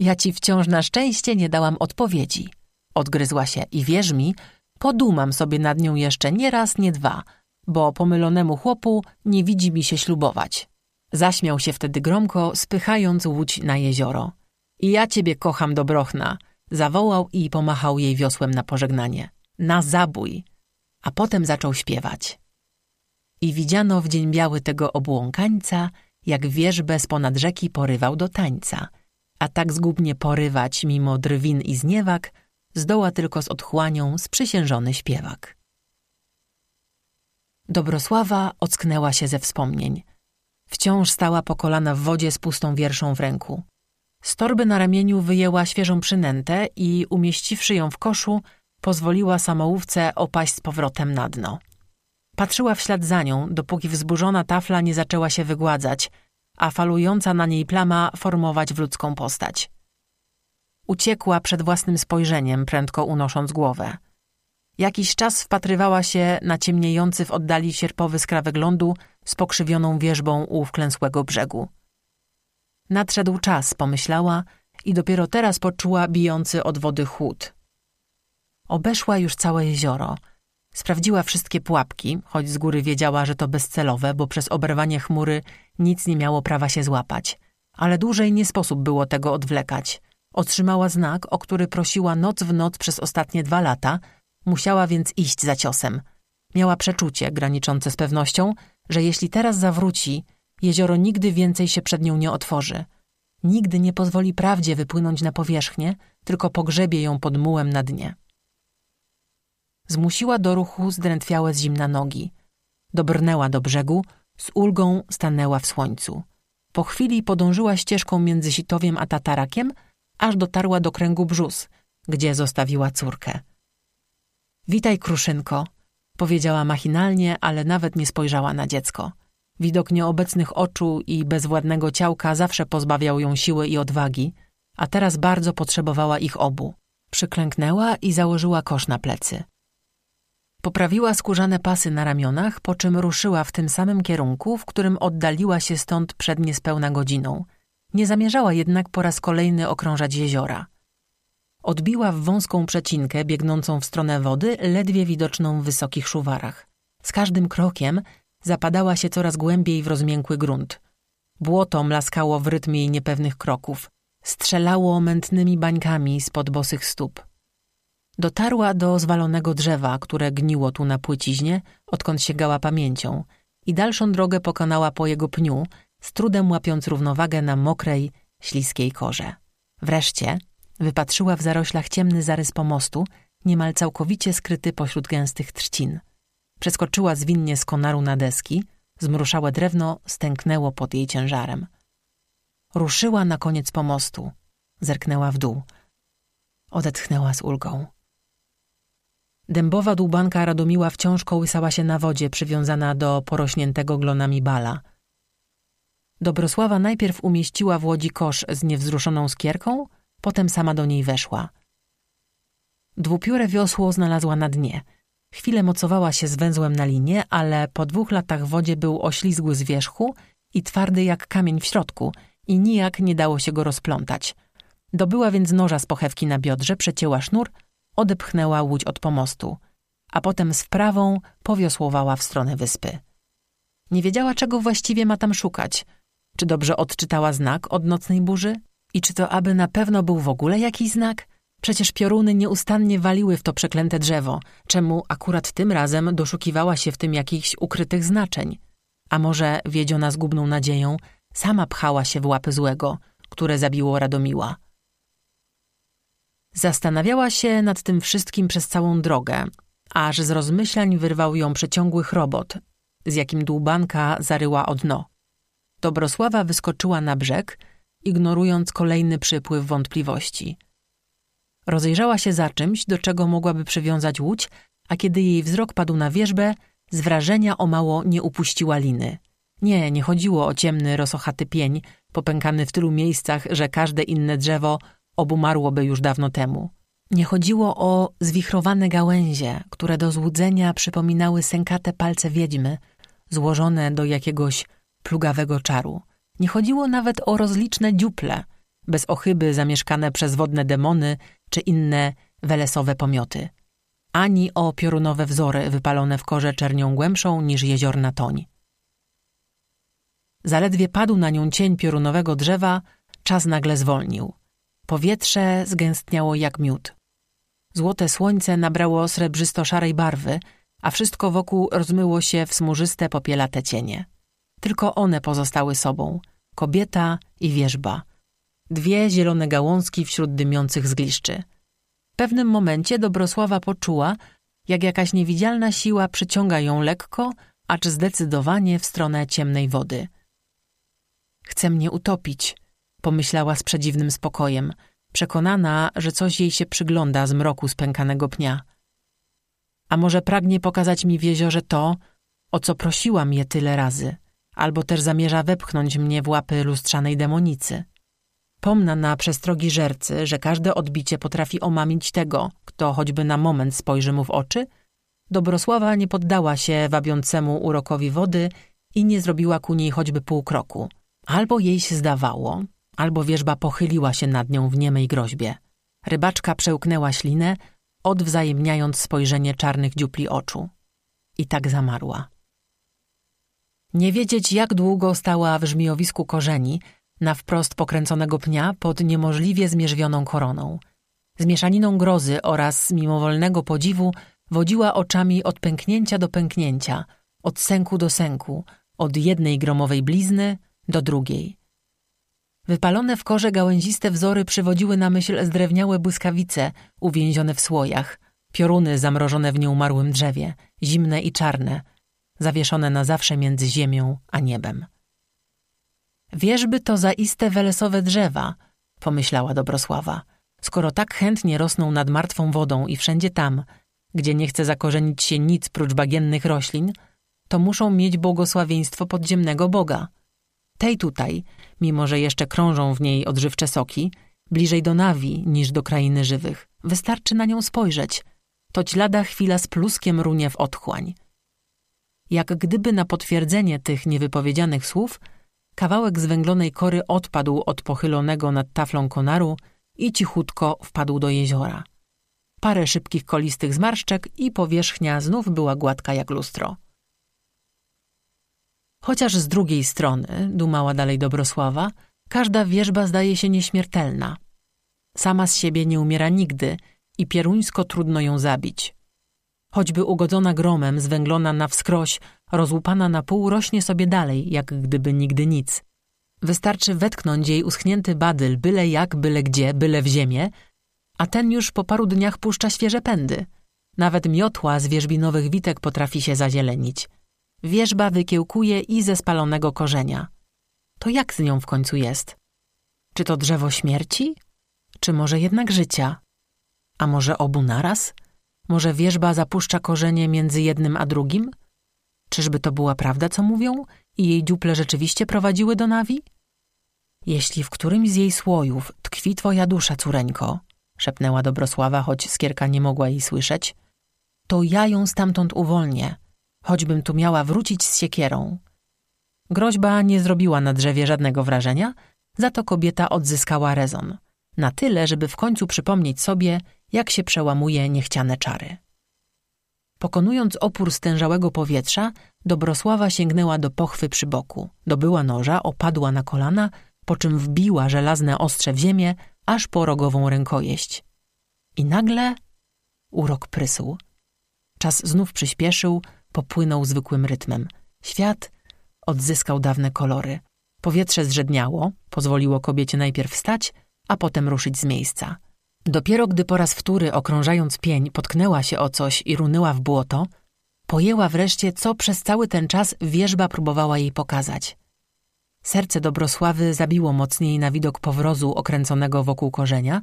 Ja ci wciąż na szczęście nie dałam odpowiedzi. Odgryzła się i wierz mi, podumam sobie nad nią jeszcze nie raz, nie dwa, bo pomylonemu chłopu nie widzi mi się ślubować. Zaśmiał się wtedy gromko, spychając łódź na jezioro. I ja ciebie kocham, dobrochna, zawołał i pomachał jej wiosłem na pożegnanie. Na zabój. A potem zaczął śpiewać. I widziano w dzień biały tego obłąkańca, jak wierzbę z ponad rzeki porywał do tańca. A tak zgubnie porywać mimo drwin i zniewak, zdoła tylko z otchłanią sprzysiężony śpiewak. Dobrosława ocknęła się ze wspomnień. Wciąż stała po kolana w wodzie z pustą wierszą w ręku. Z torby na ramieniu wyjęła świeżą przynętę i, umieściwszy ją w koszu, pozwoliła samołówce opaść z powrotem na dno. Patrzyła w ślad za nią, dopóki wzburzona tafla nie zaczęła się wygładzać, a falująca na niej plama formować w ludzką postać. Uciekła przed własnym spojrzeniem, prędko unosząc głowę. Jakiś czas wpatrywała się na ciemniejący w oddali sierpowy skrawek lądu z pokrzywioną wierzbą u wklęsłego brzegu. Nadszedł czas, pomyślała i dopiero teraz poczuła bijący od wody chłód. Obeszła już całe jezioro. Sprawdziła wszystkie pułapki, choć z góry wiedziała, że to bezcelowe, bo przez oberwanie chmury nic nie miało prawa się złapać. Ale dłużej nie sposób było tego odwlekać. Otrzymała znak, o który prosiła noc w noc przez ostatnie dwa lata, musiała więc iść za ciosem. Miała przeczucie, graniczące z pewnością, że jeśli teraz zawróci, jezioro nigdy więcej się przed nią nie otworzy. Nigdy nie pozwoli prawdzie wypłynąć na powierzchnię, tylko pogrzebie ją pod mułem na dnie. Zmusiła do ruchu zdrętwiałe z zimna nogi. Dobrnęła do brzegu, z ulgą stanęła w słońcu. Po chwili podążyła ścieżką między Sitowiem a Tatarakiem, aż dotarła do kręgu brzus, gdzie zostawiła córkę. Witaj, kruszynko, powiedziała machinalnie, ale nawet nie spojrzała na dziecko. Widok nieobecnych oczu i bezwładnego ciałka zawsze pozbawiał ją siły i odwagi, a teraz bardzo potrzebowała ich obu. Przyklęknęła i założyła kosz na plecy. Poprawiła skórzane pasy na ramionach, po czym ruszyła w tym samym kierunku, w którym oddaliła się stąd przed niespełna godziną. Nie zamierzała jednak po raz kolejny okrążać jeziora. Odbiła w wąską przecinkę biegnącą w stronę wody, ledwie widoczną w wysokich szuwarach. Z każdym krokiem zapadała się coraz głębiej w rozmiękły grunt. Błoto mlaskało w rytmie jej niepewnych kroków. Strzelało mętnymi bańkami spod bosych stóp. Dotarła do zwalonego drzewa, które gniło tu na płyciźnie, odkąd sięgała pamięcią i dalszą drogę pokonała po jego pniu, z trudem łapiąc równowagę na mokrej, śliskiej korze. Wreszcie wypatrzyła w zaroślach ciemny zarys pomostu, niemal całkowicie skryty pośród gęstych trzcin. Przeskoczyła zwinnie z konaru na deski, zmruszałe drewno stęknęło pod jej ciężarem. Ruszyła na koniec pomostu, zerknęła w dół. Odetchnęła z ulgą. Dębowa dłubanka Radomiła wciąż kołysała się na wodzie, przywiązana do porośniętego glonami bala – Dobrosława najpierw umieściła w łodzi kosz z niewzruszoną skierką, potem sama do niej weszła. Dwupióre wiosło znalazła na dnie. Chwilę mocowała się z węzłem na linie, ale po dwóch latach w wodzie był oślizgły z wierzchu i twardy jak kamień w środku i nijak nie dało się go rozplątać. Dobyła więc noża z pochewki na biodrze, przecięła sznur, odepchnęła łódź od pomostu, a potem z wprawą powiosłowała w stronę wyspy. Nie wiedziała, czego właściwie ma tam szukać. Czy dobrze odczytała znak od nocnej burzy? I czy to aby na pewno był w ogóle jakiś znak? Przecież pioruny nieustannie waliły w to przeklęte drzewo, czemu akurat tym razem doszukiwała się w tym jakichś ukrytych znaczeń. A może, wiedziona zgubną nadzieją, sama pchała się w łapy złego, które zabiło Radomiła. Zastanawiała się nad tym wszystkim przez całą drogę, aż z rozmyślań wyrwał ją przeciągły chrobot, z jakim dłubanka zaryła o dno. Dobrosława wyskoczyła na brzeg, ignorując kolejny przypływ wątpliwości. Rozejrzała się za czymś, do czego mogłaby przywiązać łódź, a kiedy jej wzrok padł na wierzbę, z wrażenia o mało nie upuściła liny. Nie, nie chodziło o ciemny, rosochaty pień, popękany w tylu miejscach, że każde inne drzewo obumarłoby już dawno temu. Nie chodziło o zwichrowane gałęzie, które do złudzenia przypominały sękate palce wiedźmy, złożone do jakiegoś plugawego czaru. Nie chodziło nawet o rozliczne dziuple, bez ochyby zamieszkane przez wodne demony czy inne welesowe pomioty. Ani o piorunowe wzory wypalone w korze czernią głębszą niż jeziorna toń. Zaledwie padł na nią cień piorunowego drzewa, czas nagle zwolnił. Powietrze zgęstniało jak miód. Złote słońce nabrało srebrzysto-szarej barwy, a wszystko wokół rozmyło się w smurzyste popielate cienie. Tylko one pozostały sobą, kobieta i wierzba. Dwie zielone gałązki wśród dymiących zgliszczy. W pewnym momencie Dobrosława poczuła, jak jakaś niewidzialna siła przyciąga ją lekko, acz zdecydowanie w stronę ciemnej wody. Chce mnie utopić, pomyślała z przedziwnym spokojem, przekonana, że coś jej się przygląda z mroku spękanego pnia. A może pragnie pokazać mi w jeziorze to, o co prosiłam je tyle razy, albo też zamierza wepchnąć mnie w łapy lustrzanej demonicy. Pomna na przestrogi żercy, że każde odbicie potrafi omamić tego, kto choćby na moment spojrzy mu w oczy, Dobrosława nie poddała się wabiącemu urokowi wody i nie zrobiła ku niej choćby pół kroku. Albo jej się zdawało, albo wierzba pochyliła się nad nią w niemej groźbie. Rybaczka przełknęła ślinę, odwzajemniając spojrzenie czarnych dziupli oczu. I tak zamarła. Nie wiedzieć, jak długo stała w żmijowisku korzeni, na wprost pokręconego pnia pod niemożliwie zmierzwioną koroną. Z mieszaniną grozy oraz mimowolnego podziwu wodziła oczami od pęknięcia do pęknięcia, od sęku do sęku, od jednej gromowej blizny do drugiej. Wypalone w korze gałęziste wzory przywodziły na myśl zdrewniałe błyskawice uwięzione w słojach, pioruny zamrożone w nieumarłym drzewie, zimne i czarne, zawieszone na zawsze między ziemią a niebem. Wierzby to zaiste welesowe drzewa, pomyślała Dobrosława, skoro tak chętnie rosną nad martwą wodą i wszędzie tam, gdzie nie chce zakorzenić się nic prócz bagiennych roślin, to muszą mieć błogosławieństwo podziemnego Boga. Tej tutaj, mimo że jeszcze krążą w niej odżywcze soki, bliżej do nawi niż do krainy żywych. Wystarczy na nią spojrzeć. Toć lada chwila z pluskiem runie w otchłań. Jak gdyby na potwierdzenie tych niewypowiedzianych słów, kawałek zwęglonej kory odpadł od pochylonego nad taflą konaru i cichutko wpadł do jeziora. Parę szybkich kolistych zmarszczek i powierzchnia znów była gładka jak lustro. Chociaż z drugiej strony, dumała dalej Dobrosława, każda wierzba zdaje się nieśmiertelna. Sama z siebie nie umiera nigdy i pieruńsko trudno ją zabić. Choćby ugodzona gromem, zwęglona na wskroś, rozłupana na pół, rośnie sobie dalej, jak gdyby nigdy nic. Wystarczy wetknąć jej uschnięty badyl byle jak, byle gdzie, byle w ziemię, a ten już po paru dniach puszcza świeże pędy. Nawet miotła z wierzbinowych witek potrafi się zazielenić. Wierzba wykiełkuje i ze spalonego korzenia. To jak z nią w końcu jest? Czy to drzewo śmierci? Czy może jednak życia? A może obu naraz? Może wierzba zapuszcza korzenie między jednym a drugim? Czyżby to była prawda, co mówią? I jej dziuple rzeczywiście prowadziły do Nawi? Jeśli w którymś z jej słojów tkwi twoja dusza, córeńko, szepnęła Dobrosława, choć Skierka nie mogła jej słyszeć, to ja ją stamtąd uwolnię, choćbym tu miała wrócić z siekierą. Groźba nie zrobiła na drzewie żadnego wrażenia, za to kobieta odzyskała rezon. Na tyle, żeby w końcu przypomnieć sobie, jak się przełamuje niechciane czary. Pokonując opór stężałego powietrza, Dobrosława sięgnęła do pochwy przy boku, dobyła noża, opadła na kolana, po czym wbiła żelazne ostrze w ziemię, aż po rogową rękojeść. I nagle urok prysł. Czas znów przyspieszył, popłynął zwykłym rytmem. Świat odzyskał dawne kolory. Powietrze zrzedniało, pozwoliło kobiecie najpierw wstać, a potem ruszyć z miejsca. Dopiero gdy po raz wtóry, okrążając pień, potknęła się o coś i runęła w błoto, pojęła wreszcie, co przez cały ten czas wierzba próbowała jej pokazać. Serce Dobrosławy zabiło mocniej na widok powrozu okręconego wokół korzenia,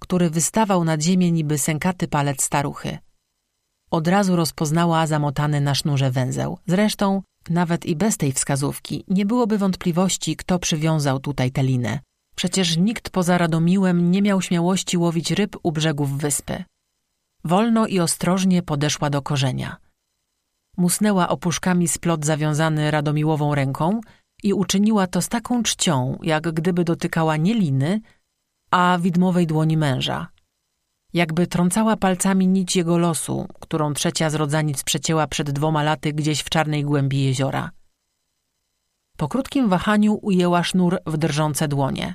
który wystawał nad ziemię niby sękaty palec staruchy. Od razu rozpoznała zamotany na sznurze węzeł. Zresztą, nawet i bez tej wskazówki, nie byłoby wątpliwości, kto przywiązał tutaj tę linę. Przecież nikt poza Radomiłem nie miał śmiałości łowić ryb u brzegów wyspy. Wolno i ostrożnie podeszła do korzenia. Musnęła opuszkami splot zawiązany Radomiłową ręką i uczyniła to z taką czcią, jak gdyby dotykała nie liny, a widmowej dłoni męża. Jakby trącała palcami nić jego losu, którą trzecia z rodzanic przecięła przed dwoma laty gdzieś w czarnej głębi jeziora. Po krótkim wahaniu ujęła sznur w drżące dłonie.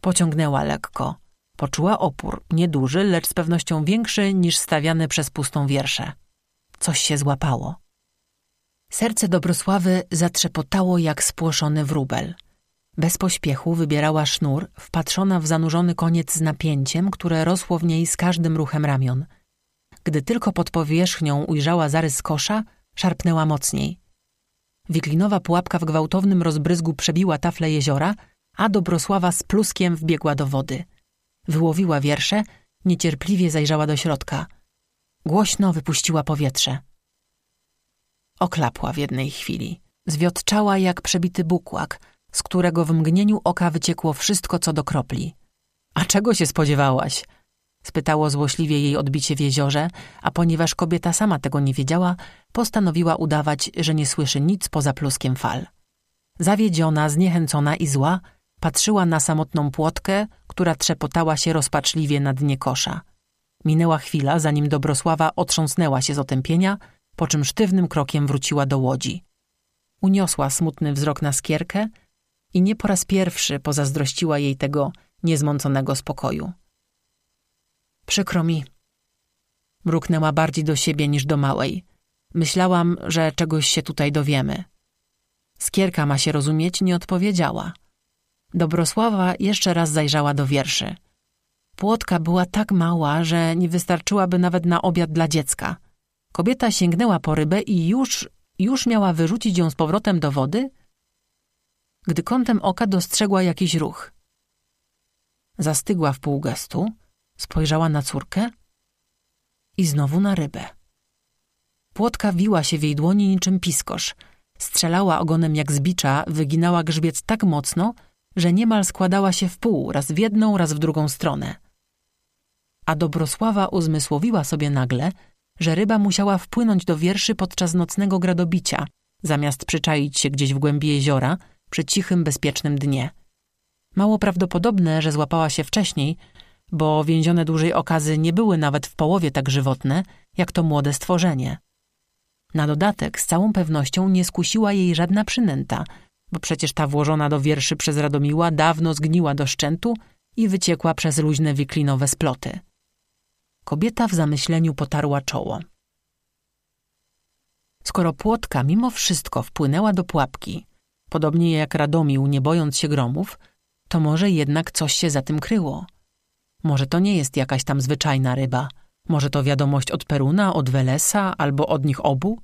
Pociągnęła lekko. Poczuła opór, nieduży, lecz z pewnością większy niż stawiany przez pustą wierszę. Coś się złapało. Serce Dobrosławy zatrzepotało jak spłoszony wróbel. Bez pośpiechu wybierała sznur, wpatrzona w zanurzony koniec z napięciem, które rosło w niej z każdym ruchem ramion. Gdy tylko pod powierzchnią ujrzała zarys kosza, szarpnęła mocniej. Wiklinowa pułapka w gwałtownym rozbryzgu przebiła tafle jeziora, a Dobrosława z pluskiem wbiegła do wody. Wyłowiła wiersze, niecierpliwie zajrzała do środka. Głośno wypuściła powietrze. Oklapła w jednej chwili. Zwiotczała jak przebity bukłak, z którego w mgnieniu oka wyciekło wszystko, co do kropli. A czego się spodziewałaś? spytało złośliwie jej odbicie w jeziorze, a ponieważ kobieta sama tego nie wiedziała, postanowiła udawać, że nie słyszy nic poza pluskiem fal. Zawiedziona, zniechęcona i zła, patrzyła na samotną płotkę, która trzepotała się rozpaczliwie na dnie kosza. Minęła chwila, zanim Dobrosława otrząsnęła się z otępienia, po czym sztywnym krokiem wróciła do łodzi. Uniosła smutny wzrok na skierkę i nie po raz pierwszy pozazdrościła jej tego niezmąconego spokoju. Przykro mi. Mruknęła bardziej do siebie niż do małej. Myślałam, że czegoś się tutaj dowiemy. Skierka ma się rozumieć, nie odpowiedziała. Dobrosława jeszcze raz zajrzała do wierszy. Płotka była tak mała, że nie wystarczyłaby nawet na obiad dla dziecka. Kobieta sięgnęła po rybę i już, już miała wyrzucić ją z powrotem do wody, gdy kątem oka dostrzegła jakiś ruch. Zastygła w pół gestu, spojrzała na córkę i znowu na rybę. Płotka wiła się w jej dłoni niczym piskosz. Strzelała ogonem jak zbicza, wyginała grzbiec tak mocno, że niemal składała się w pół, raz w jedną, raz w drugą stronę. A Dobrosława uzmysłowiła sobie nagle, że ryba musiała wpłynąć do wierszy podczas nocnego gradobicia, zamiast przyczaić się gdzieś w głębi jeziora, przy cichym, bezpiecznym dnie. Mało prawdopodobne, że złapała się wcześniej, bo więzione dłużej okazy nie były nawet w połowie tak żywotne, jak to młode stworzenie. Na dodatek z całą pewnością nie skusiła jej żadna przynęta, bo przecież ta włożona do wierszy przez Radomiła dawno zgniła do szczętu i wyciekła przez luźne wiklinowe sploty. Kobieta w zamyśleniu potarła czoło. Skoro płotka mimo wszystko wpłynęła do pułapki, podobnie jak Radomił, nie bojąc się gromów, to może jednak coś się za tym kryło. Może to nie jest jakaś tam zwyczajna ryba. Może to wiadomość od Peruna, od Welesa albo od nich obu?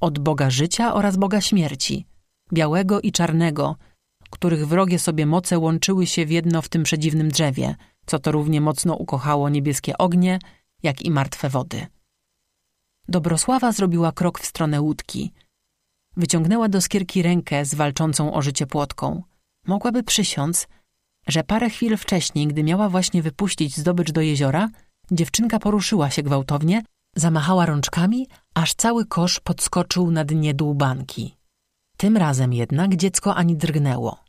Od Boga życia oraz Boga śmierci, białego i czarnego, których wrogie sobie moce łączyły się w jedno w tym przedziwnym drzewie – co to równie mocno ukochało niebieskie ognie, jak i martwe wody. Dobrosława zrobiła krok w stronę łódki, wyciągnęła do skierki rękę z walczącą o życie płotką. Mogłaby przysiąc, że parę chwil wcześniej, gdy miała właśnie wypuścić zdobycz do jeziora, dziewczynka poruszyła się gwałtownie, zamachała rączkami, aż cały kosz podskoczył na dnie dłubanki. Tym razem jednak dziecko ani drgnęło.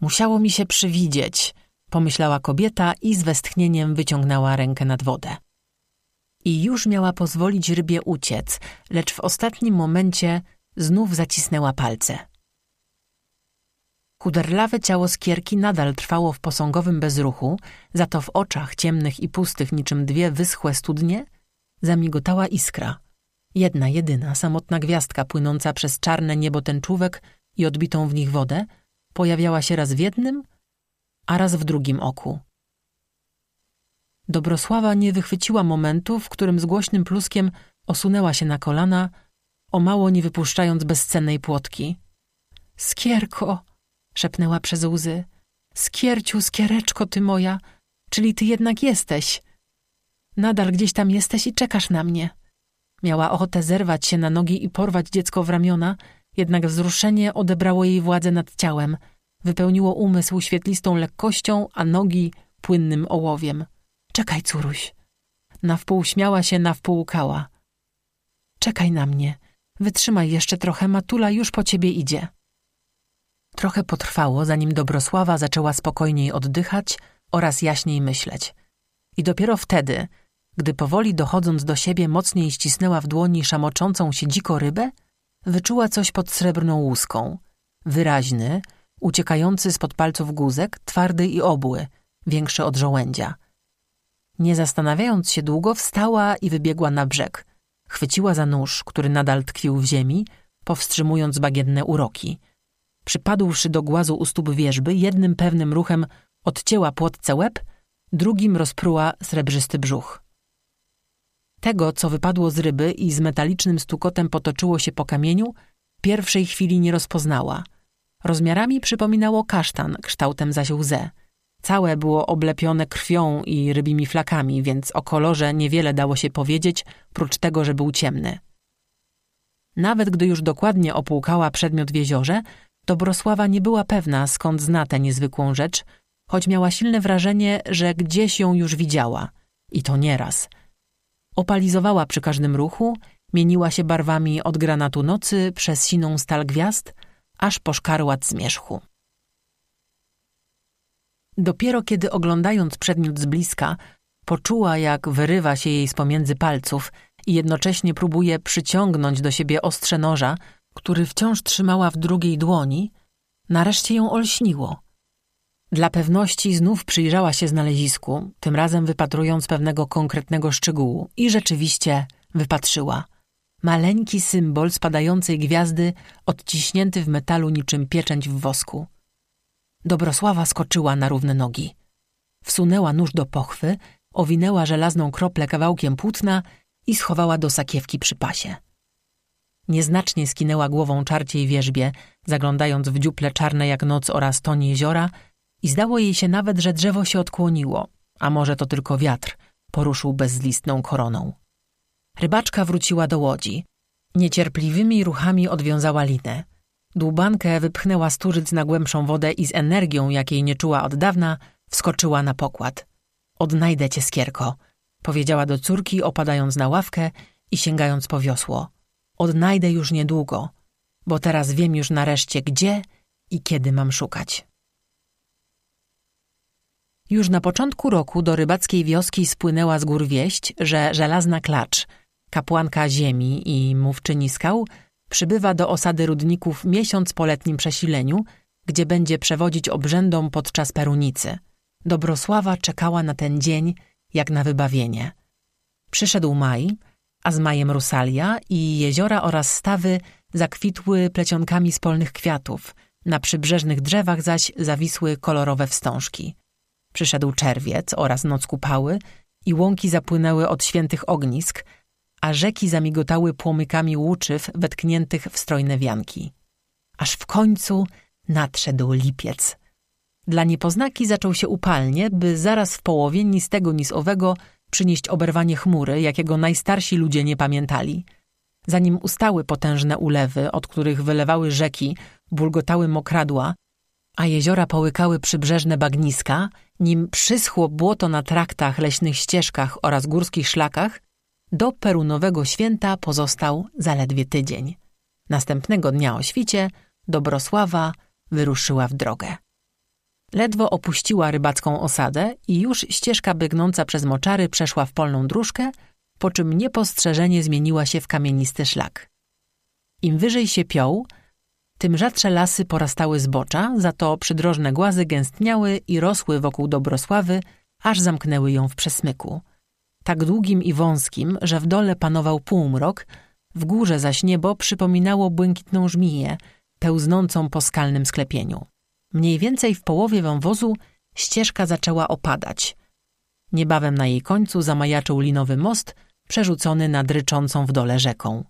Musiało mi się przywidzieć, pomyślała kobieta i z westchnieniem wyciągnęła rękę nad wodę. I już miała pozwolić rybie uciec, lecz w ostatnim momencie znów zacisnęła palce. Chuderlawe ciało skierki nadal trwało w posągowym bezruchu, za to w oczach ciemnych i pustych niczym dwie wyschłe studnie zamigotała iskra. Jedna, jedyna, samotna gwiazdka płynąca przez czarne niebo tęczówek i odbitą w nich wodę pojawiała się raz w jednym, a raz w drugim oku. Dobrosława nie wychwyciła momentu, w którym z głośnym pluskiem osunęła się na kolana, o mało nie wypuszczając bezcennej płotki. Skierko! szepnęła przez łzy. Skierciu, skiereczko ty moja, czyli ty jednak jesteś. Nadal gdzieś tam jesteś i czekasz na mnie. Miała ochotę zerwać się na nogi i porwać dziecko w ramiona, jednak wzruszenie odebrało jej władzę nad ciałem, wypełniło umysł świetlistą lekkością, a nogi płynnym ołowiem. Czekaj, córuś. Na wpół śmiała się, na wpół łkała. Czekaj na mnie. Wytrzymaj jeszcze trochę, Matula już po ciebie idzie. Trochę potrwało, zanim Dobrosława zaczęła spokojniej oddychać oraz jaśniej myśleć. I dopiero wtedy, gdy powoli dochodząc do siebie mocniej ścisnęła w dłoni szamoczącą się dziko rybę, wyczuła coś pod srebrną łuską. Wyraźny, uciekający spod palców guzek, twardy i obły, większy od żołędzia. Nie zastanawiając się długo, wstała i wybiegła na brzeg. Chwyciła za nóż, który nadal tkwił w ziemi, powstrzymując bagienne uroki. Przypadłszy do głazu u stóp wieżby, jednym pewnym ruchem odcięła płotce łeb, drugim rozpruła srebrzysty brzuch. Tego, co wypadło z ryby i z metalicznym stukotem potoczyło się po kamieniu, pierwszej chwili nie rozpoznała. Rozmiarami przypominało kasztan, kształtem zaś łzę. Całe było oblepione krwią i rybimi flakami, więc o kolorze niewiele dało się powiedzieć, prócz tego, że był ciemny. Nawet gdy już dokładnie opłukała przedmiot w jeziorze, Dobrosława nie była pewna, skąd zna tę niezwykłą rzecz, choć miała silne wrażenie, że gdzieś ją już widziała. I to nieraz. Opalizowała przy każdym ruchu, mieniła się barwami od granatu nocy przez siną stal gwiazd, aż po szkarłat zmierzchu. Dopiero kiedy oglądając przedmiot z bliska, poczuła, jak wyrywa się jej z pomiędzy palców i jednocześnie próbuje przyciągnąć do siebie ostrze noża, który wciąż trzymała w drugiej dłoni, nareszcie ją olśniło. Dla pewności znów przyjrzała się znalezisku, tym razem wypatrując pewnego konkretnego szczegółu i rzeczywiście wypatrzyła. Maleńki symbol spadającej gwiazdy odciśnięty w metalu niczym pieczęć w wosku. Dobrosława skoczyła na równe nogi. Wsunęła nóż do pochwy, owinęła żelazną kroplę kawałkiem płótna i schowała do sakiewki przy pasie. Nieznacznie skinęła głową czarciej wierzbie, zaglądając w dziuple czarne jak noc oraz ton jeziora i zdało jej się nawet, że drzewo się odkłoniło, a może to tylko wiatr poruszył bezlistną koroną. Rybaczka wróciła do łodzi. Niecierpliwymi ruchami odwiązała linę. Dłubankę wypchnęła sturzyc na głębszą wodę i z energią, jakiej nie czuła od dawna, wskoczyła na pokład. Odnajdę cię, skierko, powiedziała do córki, opadając na ławkę i sięgając po wiosło. Odnajdę już niedługo, bo teraz wiem już nareszcie, gdzie i kiedy mam szukać. Już na początku roku do rybackiej wioski spłynęła z gór wieść, że żelazna klacz, kapłanka ziemi i mówczyni skał, przybywa do osady rudników miesiąc po letnim przesileniu, gdzie będzie przewodzić obrzędom podczas perunicy. Dobrosława czekała na ten dzień jak na wybawienie. Przyszedł maj, a z majem Rusalia i jeziora oraz stawy zakwitły plecionkami z polnych kwiatów, na przybrzeżnych drzewach zaś zawisły kolorowe wstążki. Przyszedł czerwiec oraz noc kupały i łąki zapłynęły od świętych ognisk, a rzeki zamigotały płomykami łuczyw wetkniętych w strojne wianki. Aż w końcu nadszedł lipiec. Dla niepoznaki zaczął się upalnie, by zaraz w połowie ni z tego, ni z owego przynieść oberwanie chmury, jakiego najstarsi ludzie nie pamiętali. Zanim ustały potężne ulewy, od których wylewały rzeki, bulgotały mokradła, a jeziora połykały przybrzeżne bagniska, nim przyschło błoto na traktach, leśnych ścieżkach oraz górskich szlakach, do perunowego święta pozostał zaledwie tydzień. Następnego dnia o świcie Dobrosława wyruszyła w drogę. Ledwo opuściła rybacką osadę i już ścieżka biegnąca przez moczary przeszła w polną dróżkę, po czym niepostrzeżenie zmieniła się w kamienisty szlak. Im wyżej się piął, tym rzadsze lasy porastały zbocza, za to przydrożne głazy gęstniały i rosły wokół Dobrosławy, aż zamknęły ją w przesmyku. Tak długim i wąskim, że w dole panował półmrok, w górze zaś niebo przypominało błękitną żmiję, pełznącą po skalnym sklepieniu. Mniej więcej w połowie wąwozu ścieżka zaczęła opadać. Niebawem na jej końcu zamajaczył linowy most, przerzucony nad ryczącą w dole rzeką.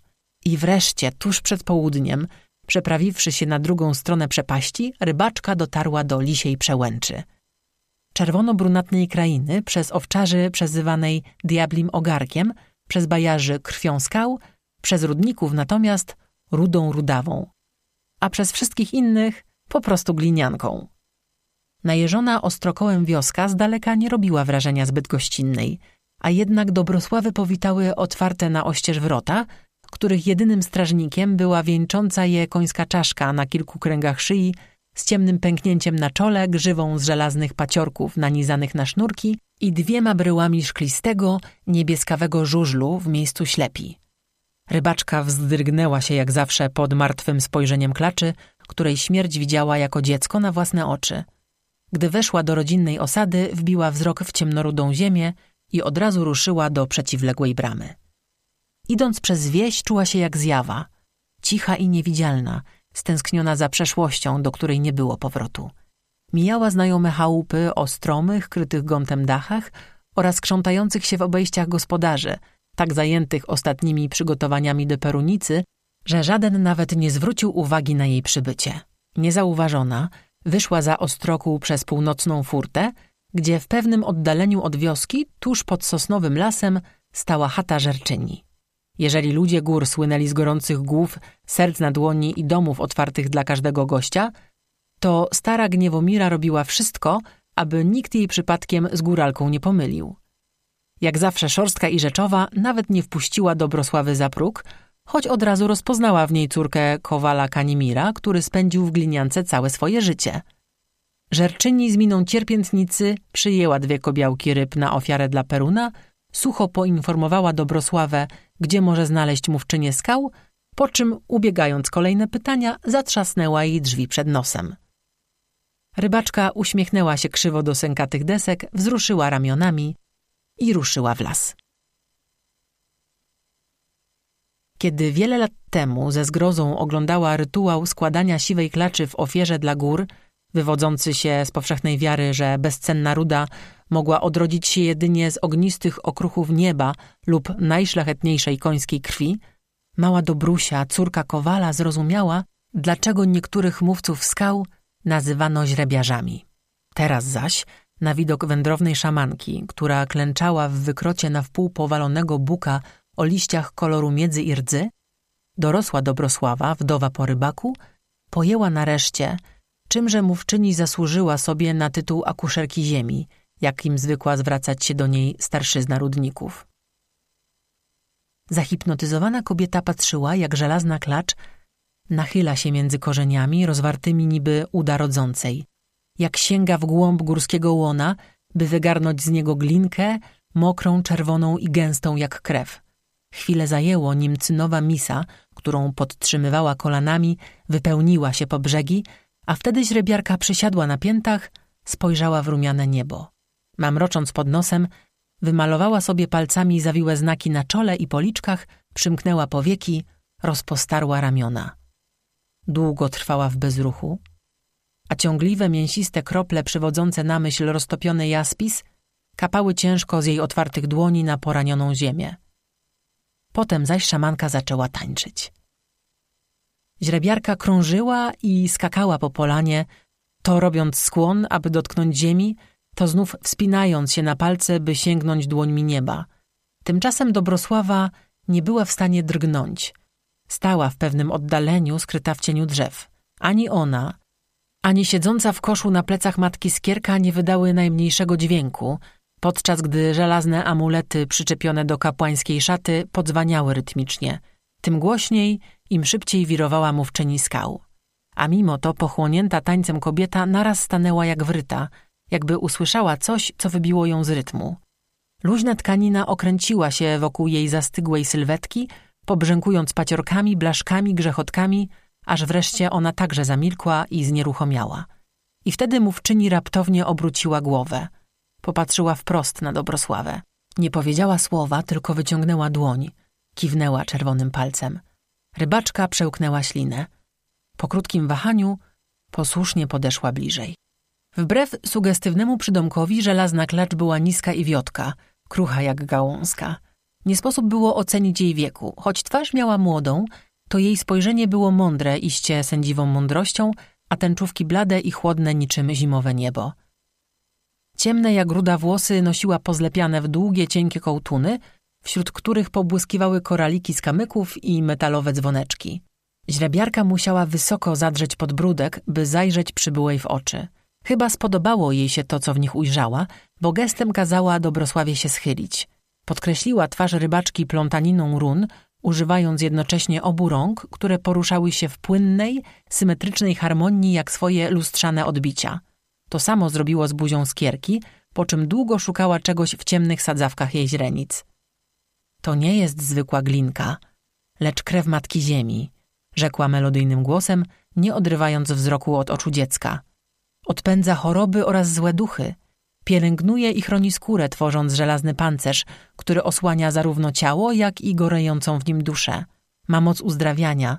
I wreszcie, tuż przed południem, Przeprawiwszy się na drugą stronę przepaści, rybaczka dotarła do lisiej przełęczy. Czerwono-brunatnej krainy, przez owczarzy przezywanej diablim ogarkiem, przez bajarzy krwią skał, przez rudników natomiast rudą rudawą, a przez wszystkich innych po prostu glinianką. Najeżona ostrokołem wioska z daleka nie robiła wrażenia zbyt gościnnej, a jednak Dobrosławy powitały otwarte na oścież wrota, których jedynym strażnikiem była wieńcząca je końska czaszka na kilku kręgach szyi z ciemnym pęknięciem na czole, grzywą z żelaznych paciorków nanizanych na sznurki i dwiema bryłami szklistego, niebieskawego żużlu w miejscu ślepi. Rybaczka wzdrygnęła się jak zawsze pod martwym spojrzeniem klaczy, której śmierć widziała jako dziecko na własne oczy. Gdy weszła do rodzinnej osady, wbiła wzrok w ciemnorudą ziemię i od razu ruszyła do przeciwległej bramy. Idąc przez wieś czuła się jak zjawa, cicha i niewidzialna, stęskniona za przeszłością, do której nie było powrotu. Mijała znajome chałupy o stromych, krytych gątem dachach oraz krzątających się w obejściach gospodarzy, tak zajętych ostatnimi przygotowaniami do perunicy, że żaden nawet nie zwrócił uwagi na jej przybycie. Niezauważona, wyszła za Ostrokół przez północną furtę, gdzie w pewnym oddaleniu od wioski, tuż pod sosnowym lasem, stała chata żerczyni. Jeżeli ludzie gór słynęli z gorących głów, serc na dłoni i domów otwartych dla każdego gościa, to stara Gniewomira robiła wszystko, aby nikt jej przypadkiem z góralką nie pomylił. Jak zawsze szorstka i rzeczowa nawet nie wpuściła Dobrosławy za próg, choć od razu rozpoznała w niej córkę Kowala Kanimira, który spędził w gliniance całe swoje życie. Żerczyni z miną cierpiętnicy przyjęła dwie kobiałki ryb na ofiarę dla Peruna, sucho poinformowała Dobrosławę, gdzie może znaleźć mówczynię skał, po czym, ubiegając kolejne pytania, zatrzasnęła jej drzwi przed nosem. Rybaczka uśmiechnęła się krzywo do sękatych desek, wzruszyła ramionami i ruszyła w las. Kiedy wiele lat temu ze zgrozą oglądała rytuał składania siwej klaczy w ofierze dla gór, wywodzący się z powszechnej wiary, że bezcenna ruda mogła odrodzić się jedynie z ognistych okruchów nieba lub najszlachetniejszej końskiej krwi, mała Dobrusia, córka Kowala, zrozumiała, dlaczego niektórych mówców skał nazywano źrebiarzami. Teraz zaś, na widok wędrownej szamanki, która klęczała w wykrocie na wpół powalonego buka o liściach koloru miedzy i rdzy, dorosła Dobrosława, wdowa po rybaku, pojęła nareszcie, czymże mówczyni zasłużyła sobie na tytuł akuszerki ziemi – jakim zwykła zwracać się do niej starszyzna rudników. Zahipnotyzowana kobieta patrzyła, jak żelazna klacz nachyla się między korzeniami rozwartymi niby uda rodzącej, jak sięga w głąb górskiego łona, by wygarnąć z niego glinkę, mokrą, czerwoną i gęstą jak krew. Chwilę zajęło, nim cynowa misa, którą podtrzymywała kolanami, wypełniła się po brzegi, a wtedy źrebiarka przysiadła na piętach, spojrzała w rumiane niebo. Mamrocząc pod nosem, wymalowała sobie palcami zawiłe znaki na czole i policzkach, przymknęła powieki, rozpostarła ramiona. Długo trwała w bezruchu, a ciągliwe, mięsiste krople przywodzące na myśl roztopiony jaspis kapały ciężko z jej otwartych dłoni na poranioną ziemię. Potem zaś szamanka zaczęła tańczyć. Źrebiarka krążyła i skakała po polanie, to robiąc skłon, aby dotknąć ziemi, to znów wspinając się na palce, by sięgnąć dłońmi nieba. Tymczasem Dobrosława nie była w stanie drgnąć, Stała w pewnym oddaleniu, skryta w cieniu drzew. Ani ona, ani siedząca w koszu na plecach matki skierka nie wydały najmniejszego dźwięku, podczas gdy żelazne amulety przyczepione do kapłańskiej szaty podzwaniały rytmicznie. Tym głośniej, im szybciej wirowała mówczyni skał. A mimo to pochłonięta tańcem kobieta naraz stanęła jak wryta, jakby usłyszała coś, co wybiło ją z rytmu. Luźna tkanina okręciła się wokół jej zastygłej sylwetki, pobrzękując paciorkami, blaszkami, grzechotkami, aż wreszcie ona także zamilkła i znieruchomiała. I wtedy mówczyni raptownie obróciła głowę. Popatrzyła wprost na Dobrosławę. Nie powiedziała słowa, tylko wyciągnęła dłoń. Kiwnęła czerwonym palcem. Rybaczka przełknęła ślinę. Po krótkim wahaniu posłusznie podeszła bliżej. Wbrew sugestywnemu przydomkowi żelazna klacz była niska i wiotka, krucha jak gałązka. Nie sposób było ocenić jej wieku. Choć twarz miała młodą, to jej spojrzenie było mądre iście sędziwą mądrością, a tęczówki blade i chłodne niczym zimowe niebo. Ciemne jak ruda włosy nosiła pozlepiane w długie, cienkie kołtuny, wśród których pobłyskiwały koraliki z kamyków i metalowe dzwoneczki. Źrebiarka musiała wysoko zadrzeć podbródek, by zajrzeć przybyłej w oczy. Chyba spodobało jej się to, co w nich ujrzała, bo gestem kazała Dobrosławie się schylić. Podkreśliła twarz rybaczki plątaniną run, używając jednocześnie obu rąk, które poruszały się w płynnej, symetrycznej harmonii jak swoje lustrzane odbicia. To samo zrobiło z buzią skierki, po czym długo szukała czegoś w ciemnych sadzawkach jej źrenic. To nie jest zwykła glinka, lecz krew matki ziemi, rzekła melodyjnym głosem, nie odrywając wzroku od oczu dziecka. Odpędza choroby oraz złe duchy. Pielęgnuje i chroni skórę, tworząc żelazny pancerz, który osłania zarówno ciało, jak i gorejącą w nim duszę. Ma moc uzdrawiania,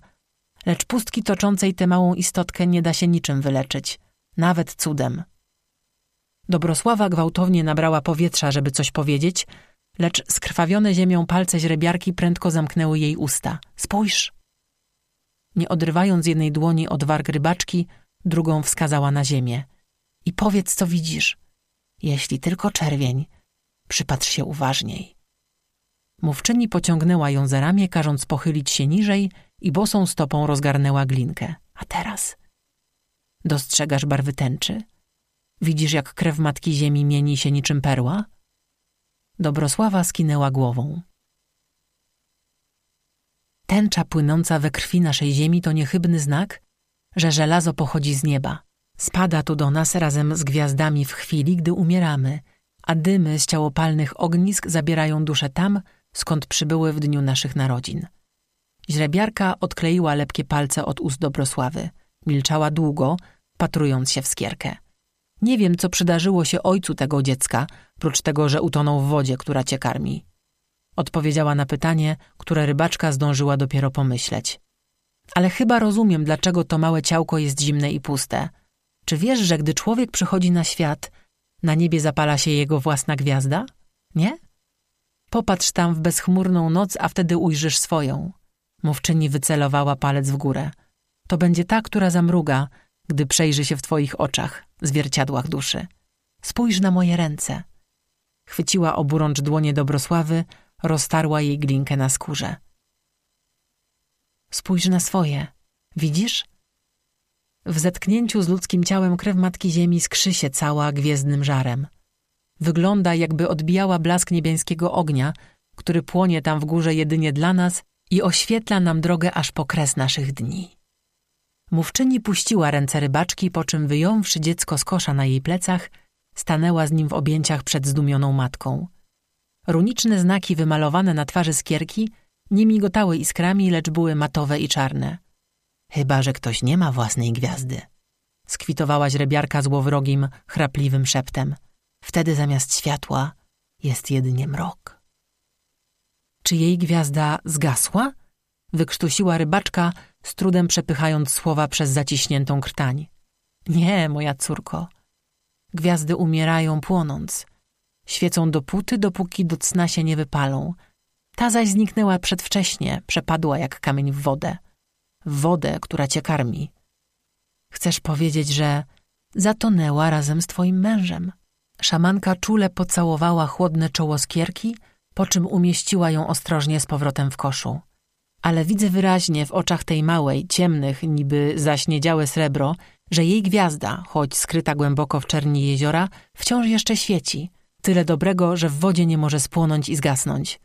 lecz pustki toczącej tę małą istotkę nie da się niczym wyleczyć, nawet cudem. Dobrosława gwałtownie nabrała powietrza, żeby coś powiedzieć, lecz skrwawione ziemią palce źrebiarki prędko zamknęły jej usta. Spójrz! Nie odrywając jednej dłoni od warg rybaczki, drugą wskazała na ziemię. I powiedz, co widzisz. Jeśli tylko czerwień, przypatrz się uważniej. Mówczyni pociągnęła ją za ramię, każąc pochylić się niżej i bosą stopą rozgarnęła glinkę. A teraz? Dostrzegasz barwy tęczy? Widzisz, jak krew matki ziemi mieni się niczym perła? Dobrosława skinęła głową. Tęcza płynąca we krwi naszej ziemi to niechybny znak, że żelazo pochodzi z nieba. Spada tu do nas razem z gwiazdami w chwili, gdy umieramy, a dymy z ciałopalnych ognisk zabierają dusze tam, skąd przybyły w dniu naszych narodzin. Źrebiarka odkleiła lepkie palce od ust Dobrosławy. Milczała długo, patrując się w skierkę. Nie wiem, co przydarzyło się ojcu tego dziecka, prócz tego, że utonął w wodzie, która cię karmi. Odpowiedziała na pytanie, które rybaczka zdążyła dopiero pomyśleć. Ale chyba rozumiem, dlaczego to małe ciałko jest zimne i puste. Czy wiesz, że gdy człowiek przychodzi na świat, na niebie zapala się jego własna gwiazda? Nie? Popatrz tam w bezchmurną noc, a wtedy ujrzysz swoją. Mówczyni wycelowała palec w górę. To będzie ta, która zamruga, gdy przejrzy się w twoich oczach, zwierciadłach duszy. Spójrz na moje ręce. Chwyciła oburącz dłonie Dobrosławy, roztarła jej glinkę na skórze. Spójrz na swoje. Widzisz? W zetknięciu z ludzkim ciałem krew Matki Ziemi skrzy się cała gwiezdnym żarem. Wygląda, jakby odbijała blask niebiańskiego ognia, który płonie tam w górze jedynie dla nas i oświetla nam drogę aż po kres naszych dni. Mówczyni puściła ręce rybaczki, po czym wyjąwszy dziecko z kosza na jej plecach, stanęła z nim w objęciach przed zdumioną matką. Runiczne znaki wymalowane na twarzy skierki nie migotały iskrami, lecz były matowe i czarne. Chyba, że ktoś nie ma własnej gwiazdy. Skwitowała źrebiarka złowrogim, chrapliwym szeptem. Wtedy zamiast światła jest jedynie mrok. Czy jej gwiazda zgasła? Wykrztusiła rybaczka, z trudem przepychając słowa przez zaciśniętą krtań. Nie, moja córko. Gwiazdy umierają płonąc. Świecą dopóty, dopóki do cna się nie wypalą. Ta zaś zniknęła przedwcześnie, przepadła jak kamień w wodę. W wodę, która cię karmi. Chcesz powiedzieć, że zatonęła razem z twoim mężem. Szamanka czule pocałowała chłodne czoło skierki, po czym umieściła ją ostrożnie z powrotem w koszu. ale widzę wyraźnie w oczach tej małej, ciemnych, niby zaśniedziałe srebro, że jej gwiazda, choć skryta głęboko w czerni jeziora, wciąż jeszcze świeci. Tyle dobrego, że w wodzie nie może spłonąć i zgasnąć.